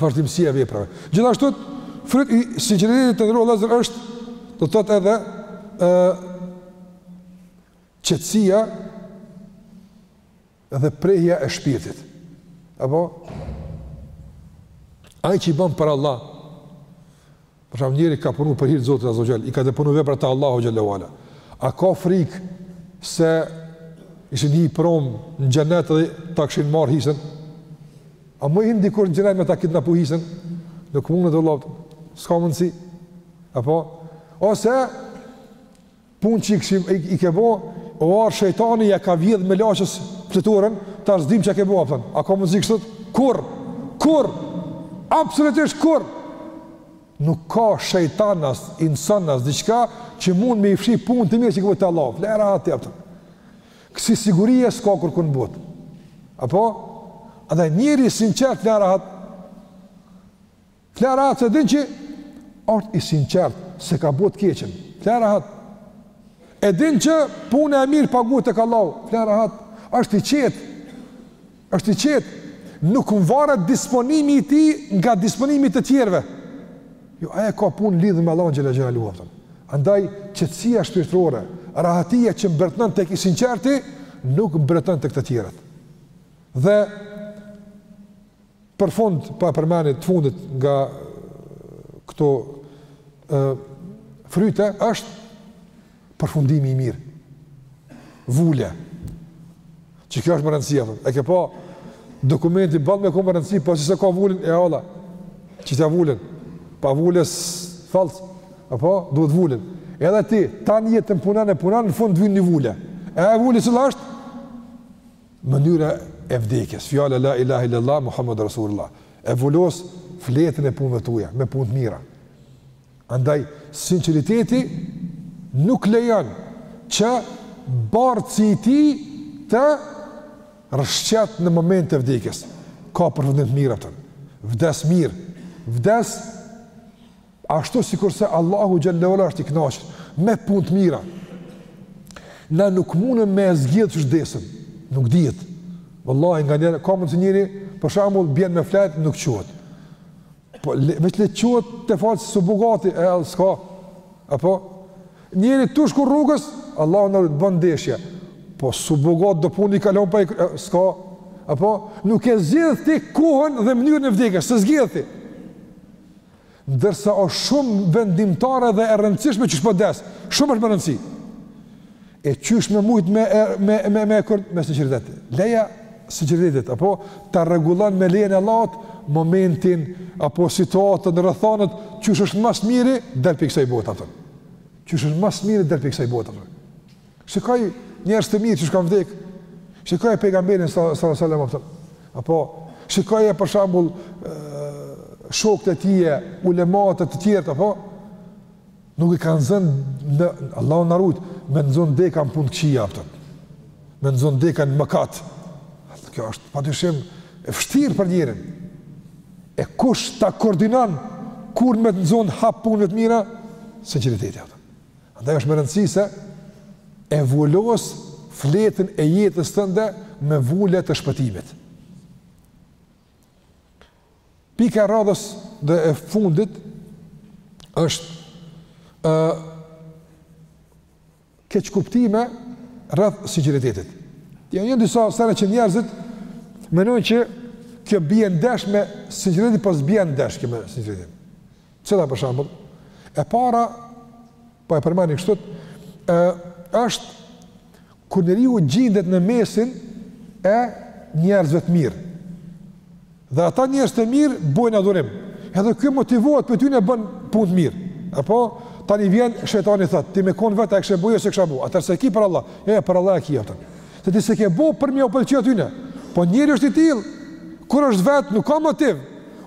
vazhdimësia e veprave. Gjithashtu fryt i sinqeritetit të nderoftë Allahu është do të thotë edhe ë qetësia dhe prehja e shpirtit. Apo ai që i bën për Allah Për shembull, njeri ka punu për hir të Zotit Azze ve Xhel, i ka deponu veprat te Allahu Xhele ve Ala. A ka frikë se kishin hi prëmë në xhenet dhe ta kishin marr hisën? A mun hin dikush në xhenet me ta kidnapu hisën? Nuk mundet dot. S'ka mundsi. Apo ose Punë që i ke bo, ka ardh shejtani ja ka vjedhë melaqes fletoren, tash s'dim ça ke bo, a kupton. A ka mundësi kështu? Kurrë. Kurrë. Absolutisht kurrë. Nuk ka shejtan as insan as diçka që mund me i fshi punët e mira që ke bo te Allahu. Fle rahat, a kupton. Kësi sigurie s'ka kurrkun n'botë. Apo? Andaj njeri i sinqert fle rahat, Fle rahat se din që është i sinqert, s'e ka bo të keqen. Fle rahat. E din që puna e mirë paguhet tek Allahu. Fle rahat. është i qetë. është i qetë. Nuk mvaret disponimi i tij nga disponimi i të tjerve. Jo, ai e ka punë lidhë me Allahun xhele xhelaluhu. Andaj, qetësia shpirtrore, rahatia që mbretnon tek i sinqerti, nuk mbretnon tek të tjerët. Dhe, Për fund, po e përmendi të fundit nga këto e, fryte, është përfundimi i mirë. Vula. Që kjo është me rëndësi. A e ke pa dokumenti ban me kon me rëndësi, po si s'e ka vulën, e hajt, qitja vulën. Pa vulë osht fals, apo, duhet vula. Edhe ti, tan jetën punon e punon, në fund të vyn një vulë. E ajo vulë, cila është? Mënyra e vdekjes, fjala la ilahe illallah Muhammedun Rasulullah, e vulos fletën e punëve tuaja me punë të mira. Andaj sinqeriteti nuk lejon që bartësi i tij të rrëshqet në moment të vdekjes. Ka përfundim të mirë atë. Vdes mirë, vdes Ashtu sikurse Allahu xhallahu është i kënaqur me punë të mira. Na nuk mundem me zgjidh qysh desim. Nuk dihet. Wallahi nganjëherë ka mundsi njeri, për shembull, bjen me flet, nuk çohet. Po veç le çohet të fal sabah gati e s'ka. Apo njeri tu shku rrugës, Allahu na rujt bën ndeshje. Po u bo gati do pun i kalon po s'ka. Apo nuk e zgjidh ti kohën dhe mënyrën e vdekjes, s'e zgjidh ti. Ndërsa është shumë vendimtare dhe e rëndësishme qysh po des, shumë është me rëndësi. E qysh me mujtë me, me, me, me e kërë, me sinqeritet. Le, sinqeriteti, apo ta rregullon me lejen e Allahut momentin apo situatën rrethanat, qysh është më së miri dal prej kësaj bote atë. Qysh është më së miri dal prej kësaj bote atë. Shikoj njerëz të mirë qysh kanë vdekë. Shikoj pejgamberin sallallahu alajhi wasallam apo apo shikoj për shembull shokët e tij, ulemat e të tjerë apo nuk i kanë zënë, Allahu na rujt, me t'nxon deka në punë të këqija apo. Me t'nxon deka në mëkat. Kjo është padyshim e vështirë për njerin. E kush ta koordinon kur me të nxon n'hap punëve të mira, sinqeriteti ato. Andaj është me rëndësi se e vulos fletën e jetës tënde me vulë të shpëtimit. Pika e radhës dhe e fundit është ë uh, keqkuptime rreth sinqeritetit. Ja janë disa sene që njerëzit menojnë që kjo bie ndesh me sinqeritetin, po s'bie ndesh kjo me sinqeritetin. Cila për shembull? E para, po e përmeni kështu, ë është kur njeriu gjindet në mesin e njerëzve të mirë. Dhe ata njerëz të mirë bojnë adhurim. Edhe ky motivohet prej tyne bën punë të mirë. Apo tani vjen shejtani thotë, ti me kon vetë e kishe bo jo s'e kishe bo. Atëherë s'e ki për Allah. Jo, ja, për Allah e ki atë. Se ti s'e ke bo për me ju pëlqy atyne. Po njeri është i tillë, kur është vetë nuk ka motiv,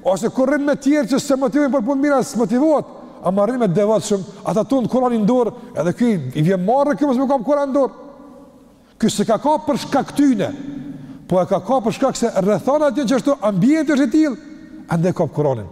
ose kur rrin me tjerë që s'e motivojnë për punë mira, s'motivohet, ama rrin me devotshëm, ata tanë Kuranin n'dorë, edhe ky i vje marrë, ky mos me kan Kuran n'dorë. Ky s'e ka kap për shkak t'tyne, po e ka kap për shkak se rrethanat jen qashtu, ambjenti është i tillë, andaj e kap Kuranin.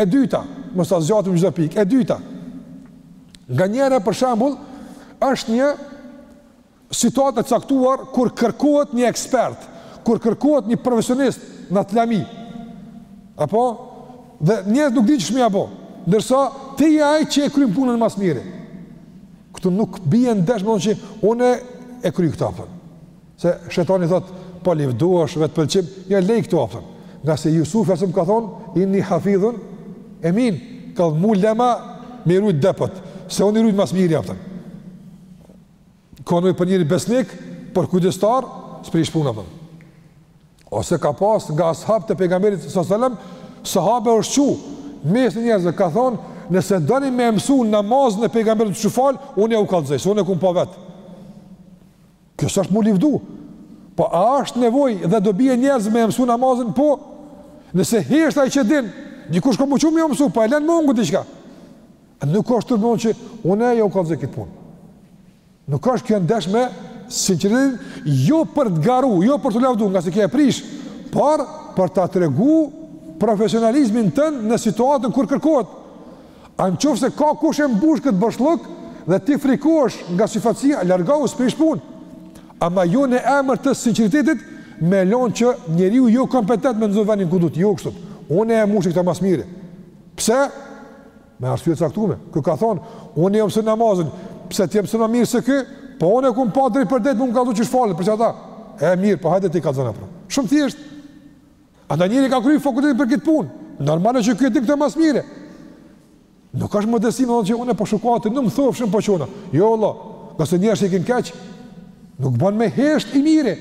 E dyta, mos ta zgjatim çdo pikë. E dyta, nganjëherë për shembull është një situatë e caktuar kur kërkohet një ekspert, kur kërkohet një profesionist në atë lami. Apo dhe njerëz nuk dinë qysh me ja bo, ndërsa ti je ai që e kryen punën ma së miri. Këtu nuk bie ndesh me thonë që unë e kryj këtë, a kupton. Se shejtani thot, po livdohesh, vetëpëlqim, ja lej këto, a kupton. Ngase Jusufi alejhi selam ka thon, inni hafidhun emin, ka mu lem me i rujt depot, se unë i ruj ma s'miri, a kupton. Konoj për njeri besnik, për kujdestar, s'prish punë, a kupton. Ose ka pas nga ashabët e pejgamberit sallallahu alajhi wasallam, sahabe është çu, mes njerëzve ka thon, nëse doni me mësu namazin e pejgamberit qysh u fal, unë jau kallzoj, unë e kom pa vet. Kjo s'është mu livdu. Po a është nevojë dhe dobi njerëzit me e mësu namazin? Po, nëse hesht ai që e din, dikush ka mu çu me e mësu, po e len mangut diçka. Nuk është me thonë që unë jau kallzoj këtë punë. Nuk është kjo ndesh me sinqeritetin, jo për të garu, jo për t'u lavdu, ngase kjo e prish, por për ta tregu profesionalizmin tënd në situatën kur kërkohet. A në qoftë se ka kush e mbush këtë boshllëk dhe ti frikohesh nga syfaqësia, largohu s'prish punë. Ama jo në emër të sinqeritetit me lënë që njeriu jo kompetent me nxonë vendin ku duhet, jo kështu. Unë e mbushi këtë ma s'miri. Pse? Me arsye të caktume. Ky ka thonë, unë jau msoj namazin, pse ti jau mson ma mirë se ky? Po unë e kom pa drejtpërdrejt, mu ka kallzu qysh falet për çfarë? E mirë, po hajde ti kallzona pra. Shumë thjesht. Ata njeri ka kry fakultetin për këtë punë, normal është që ky e di këtë ma s'miri. Nuk është modesti me thonë që unë po shukati, nuk më thofë shumë po qona. Jo, vallah, nëse njerëzit e kanë keq, nuk bon me hesht i miri.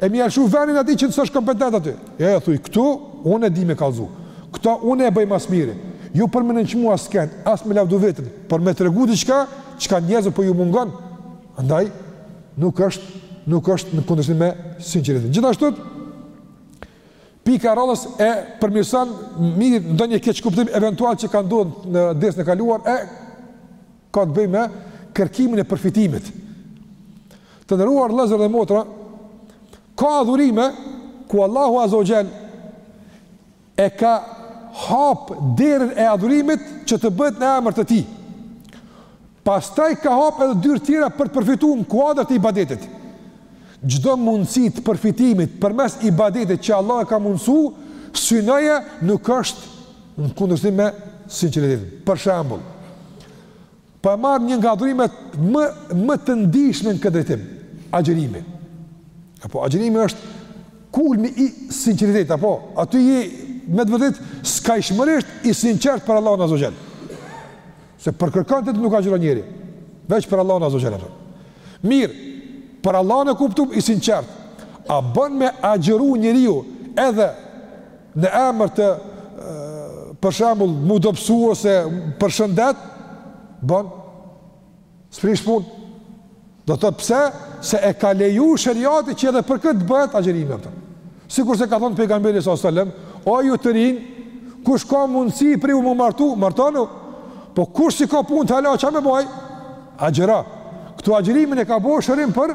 E me ia lëshu venin atij që s'është kompetent aty. Ja, ja, thuj, këtu unë e di me kallzu. Këta unë e bëj ma s'miri. Jo për me nënçmu askën, as me lavdu veten, por me tregu diçka, çka njerëzve po ju mungon. Andaj, nuk është, nuk është në kundërshtim me sinqeritetin. Gjithashtu, pika e radhës e përmirëson mirë ndonjë keqkuptim eventual që ka ndodhur në dersin e kaluar e ka të bëjë me kërkimin e përfitimit. Të nderuar vëllezër dhe motra, ka adhurime ku Allahu Azze ve Xhel e ka hap derën e adhurimit që të bëhet në emër të tij. Pastaj ka hap edhe dyer tjera për të përfituar në kuadër të ibadetit. Çdo mundësi të përfitimit përmes ibadetit që Allahu e ka mundësu, synoje, nuk është në kundërshtim me sinqeritetin. Për shembull, Po e marrim një nga adhurimet më, më të ndijshme në këtë drejtim, agjërimi. Apo agjërimi është kulmi i sinqeritetit, apo aty je me të vërtetë skajshmërisht i sinqert për Allahun Azza Jall. Se për kërkan tjetër nuk agjëron njeri, veç për Allahun Azza Jall. Mirë, për Allahun e kuptum, i sinqert. A bën me agjëru njeriu edhe Në emër të, për shembull, m'u dobësu ose për shëndet, bën, s'prish punë. Do të thotë pse? Se e ka leju sheriati që edhe për këtë të bëhet agjërimi. Sikurse ka thonë pejgamberi s.a.s. O ju të rinj, kush ka mundësi prej juve m'u martu, martonu, po kush s'i ka punët hala, çka me ba? Agjëro. Këtu agjërimin e ka bo shërim për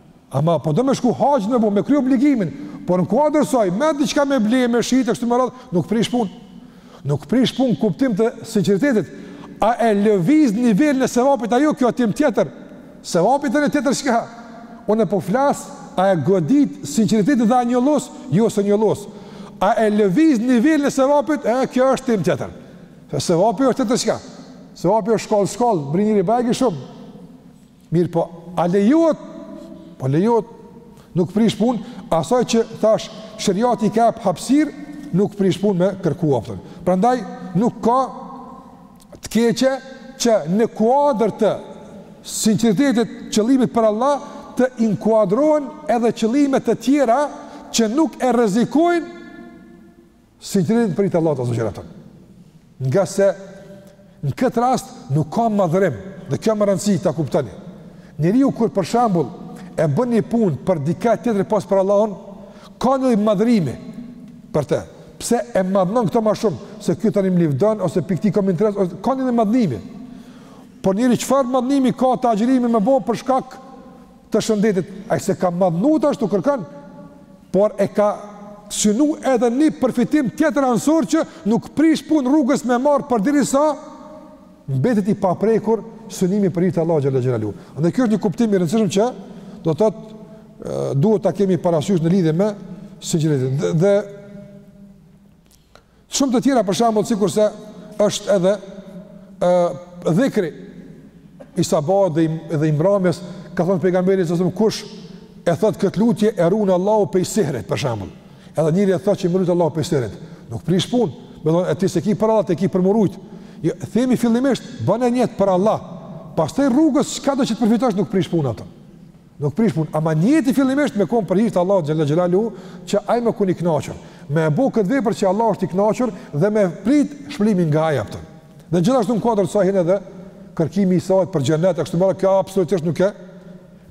Ama po do me shku haxhin me bo, me kry obligimin, por në kuadër të saj, me diçka me ble, me shit, e kështu me radhë, nuk prish punë. Nuk prish punë kuptim të sinqeritetit. A e lëviz nivelin e sevapit ajo, kjo a temë tjetër. Sevapi tanë tjetër çka. Unë po flas, a e godit sinqeritetin dhe a e njollos, jo s'e njollos. A e lëviz nivelin e sevapit, e kjo është temë tjetër. Sevapi është tjetër çka. Sevapi është shkallë, shkallë, mbrrin njeri bajagi shumë. Mirëpo, a lejohet, po lejohet, nuk prish punë, asaj që thashë, sheriati i ka jep hapësirë, nuk prish punë me kërku, pëtën. Prandaj, nuk ka të keqe që në kuadër të sinqeritetit, qëllimit për Allah, të inkuadrohen edhe qëllime të tjera që nuk e rrezikojnë Sinqeritetin për hir të Allahut Azza Jall. Ngase në këtë rast nuk ka madhërim dhe kjo me rëndësi ta kuptoni. Njeriu kur për shembull e bën një punë për dikë tjetër pos për Allahun, ka njëfarë madhërimi për te. Pse e madhnon këto ma shumë, se ky tani më livdon, ose prej këtij kam interes, ose, ka njëfarë madhërimi. Por njeri çfarë madhërimi ka te agjërimi me bo për shkak të shëndetit, ai s'e ka madhnu ashtu kërkan, por e ka synu edhe një përfitim tjetër anësor që nuk prish punë rrugës me marrë, por derisa mbetet i paprekur synimi për hir të Allahut Xhel-le Xhelaluhu. Dhe kjo është një kuptim i rëndësishëm, që do të thotë duhet ta kemi parasysh në lidhje me sinqeritetin. Dhe, dhe Shumë të tjera për shembull sikurse është edhe ë dhikri i sabahit dhe i, dhe i mbrëmjes, ka thënë pejgamberi s.a.s. kush e thotë këtë lutje e ruan Allahu prej sihrit për shembull. Edhe njeri e thotë që m'u rujt Allahu prej sihrit. Nuk prish punë, me thonë e ti s'e ki për Allah, ti e ki për m'u rujt. Jo, themi fillimisht bëne nijet për Allah. Pastaj rrugës çkado që të përfitosh nuk prish punë atë. Nuk prish punë, ama nijeti fillimisht me kon për hir të Allahut xhele xhelaluhu, që ai me kon i kënaqur. Me e bo këtë vepër që Allahu është i kënaqur dhe me prit shpëlimin nga ai, a kupton. Dhe gjithashtu në kuadër të saj hin edhe kërkimi i saj për xhenet, kështu pra kjo absolutisht nuk e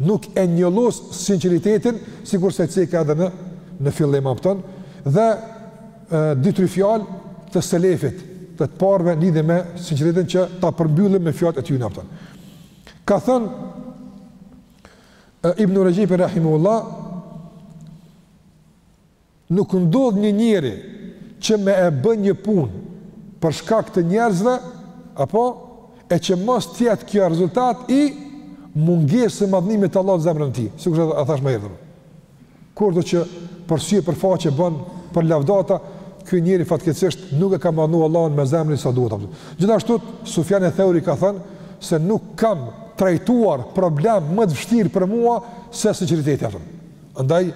nuk e njollos sinqeritetin, sikurse e ceka edhe në në fillim, a kupton, dhe dy tri fjalë të selefit, të të parëve lidhje me sinqeritetin që ta përmbyllim me fjalët e tyre, a kupton. Ka thënë Ibnu Rexhebi rahimahullah nuk ndodh një njeri që me e bë një punë për shkak të njerëzve apo e që mos të jetë kjo rezultat i mungesës së madhnimit të Allahut në zemrën e tij, sikur e thash më herët. Kurdo që për sy e për faqe bën për lavdata, ky njeri fatkeqësisht nuk e ka madhnu Allahun me zemrën sa duhet apo. Gjithashtu Sufjan eth-Theuri ka thënë se nuk kam trajtuar problem më të vështirë për mua se sinqeriteti, a kupton. Andaj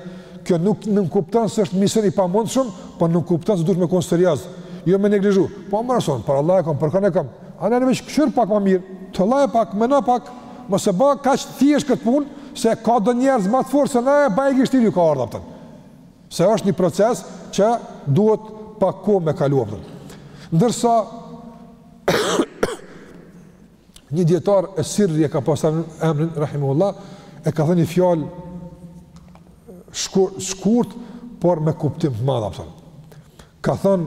kjo nuk nënkupton se është mision i pamundshëm, po nënkupton se duhet me kon serioz. Jo me neglizhu. Po more, se un për Allah e kam, për kan e kam. Ama veç kqyr pak ma mirë. Thelloje pak, meno pak. Mos e bë kaq të thjeshtë këtë punë, se ka do njerëz më të fortë se na, e bajagi vështirë ju ka ardh, a kupton. Se është një proces që duhet pak kohë me kalu, a kupton. Ndërsa, një dijetar, Es-Sirri e ka pas emrin, rahimahullah, e ka thënë një fjalë shkurt, por me kuptim të madh, a kupton. Ka thënë,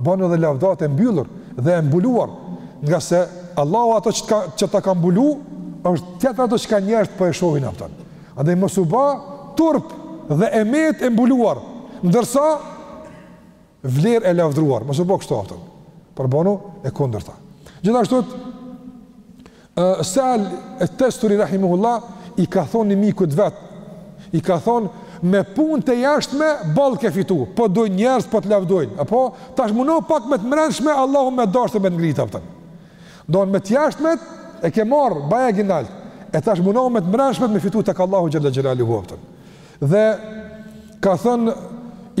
bënu edhe lavdatë e mbyllur dhe e mbuluar, ngase Allahu ato që ta ka, që ta ka mbulu, është tjetër ato që ka njerëzit po e shohin, a kupton. Andaj mos u ba turp dhe e metë e mbuluar, ndërsa vlerë e lavdëruar, mos u ba kështu, a kupton, por bonu e kundërta. Gjithashtu, Sehl et-Tusturi rahimahullah i ka thonë një mikut të vet, i ka thonë me punët e jashtme boll ke fitu, po të dojnë njerëz po të lavdojnë, apo tash mundohu pak me të mbrendshme Allahu me t'dasht e me t'ngrit, a kupton. Don me të jashtme e ke marr bajagi nalt, e tash mundohu me të mbrendshme me fitu tek Allahu xhele xhelaluhu, a kupton. Dhe ka thënë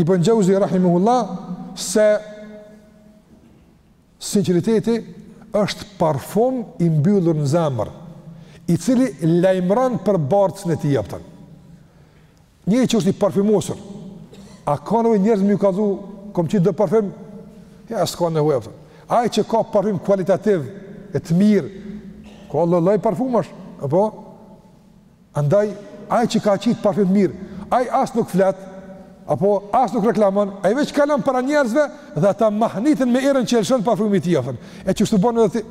Ibn Xheuzi rahimahullah se Sinqeriteti është parfum i mbyllur në zemër, i cili lajmëron për bartësin e tij, a kupton? Njeri që është i parfumosur, a ka nevojë njerëz me ju kallxu, kom qitë do parfum? Ja, s'ka nevojë, a kupton? Ai që ka parfym kualitativ, e të mirë, ka lloj lloj parfumash, apo? Andaj, ai që ka qitë parfim të mirë, ai as nuk flet, apo as nuk reklamon, ai veç kalon para njerëzve dhe ata mahniten me erën që e lëshon parfumi i tij, apo. E qashtu bën edhe ti.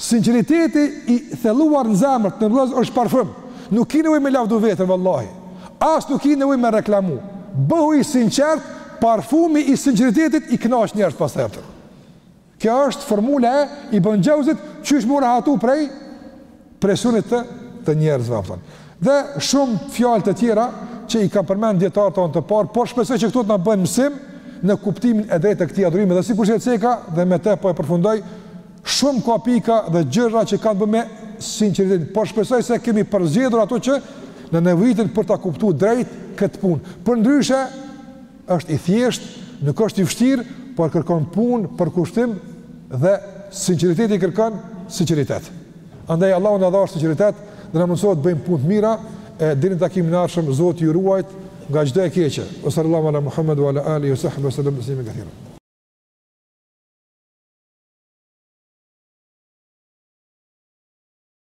Sinqeriteti i thelluar në zemër të robit është parfum. Nuk ke nevojë me lavdu veten vallahi. As nuk ke nevojë me reklamu. Bëhu i sinqert, parfumi i sinqeritetit i kënaq njerëzit pa masë tepër. Kjo është formula e Ibn Xhauzit qysh më rahatu prej presionit të të njerëzve apo. Dhe shumë fjalë të tjera që i kanë përmend dietar tonë të parë, por shpresoj që këto të na bëjnë mësim në kuptimin e drejtë të këtij adhurimi dhe sikur se ceka dhe me të po e përfundoj shumë ka pika dhe gjëra që kanë të bëjnë me sinqeritetin, por shpresoj se kemi përzgjedhur ato që na nevojiten për ta kuptuar drejt këtë punë. Përndryshe është i thjeshtë, nuk është i vështirë, por kërkon punë, përkushtim dhe sinqeriteti kërkon sinqeritet. Andaj Allahu na dhashtë sinqeritet, dhe na mundësoftë të bëjmë punë të mira e deri në takimin e ardhshëm Zoti ju ruajt nga çdo e keqe. Sallallahu ala Muhammed wa ala alihi wa sahbihi wa sallam taslima katira.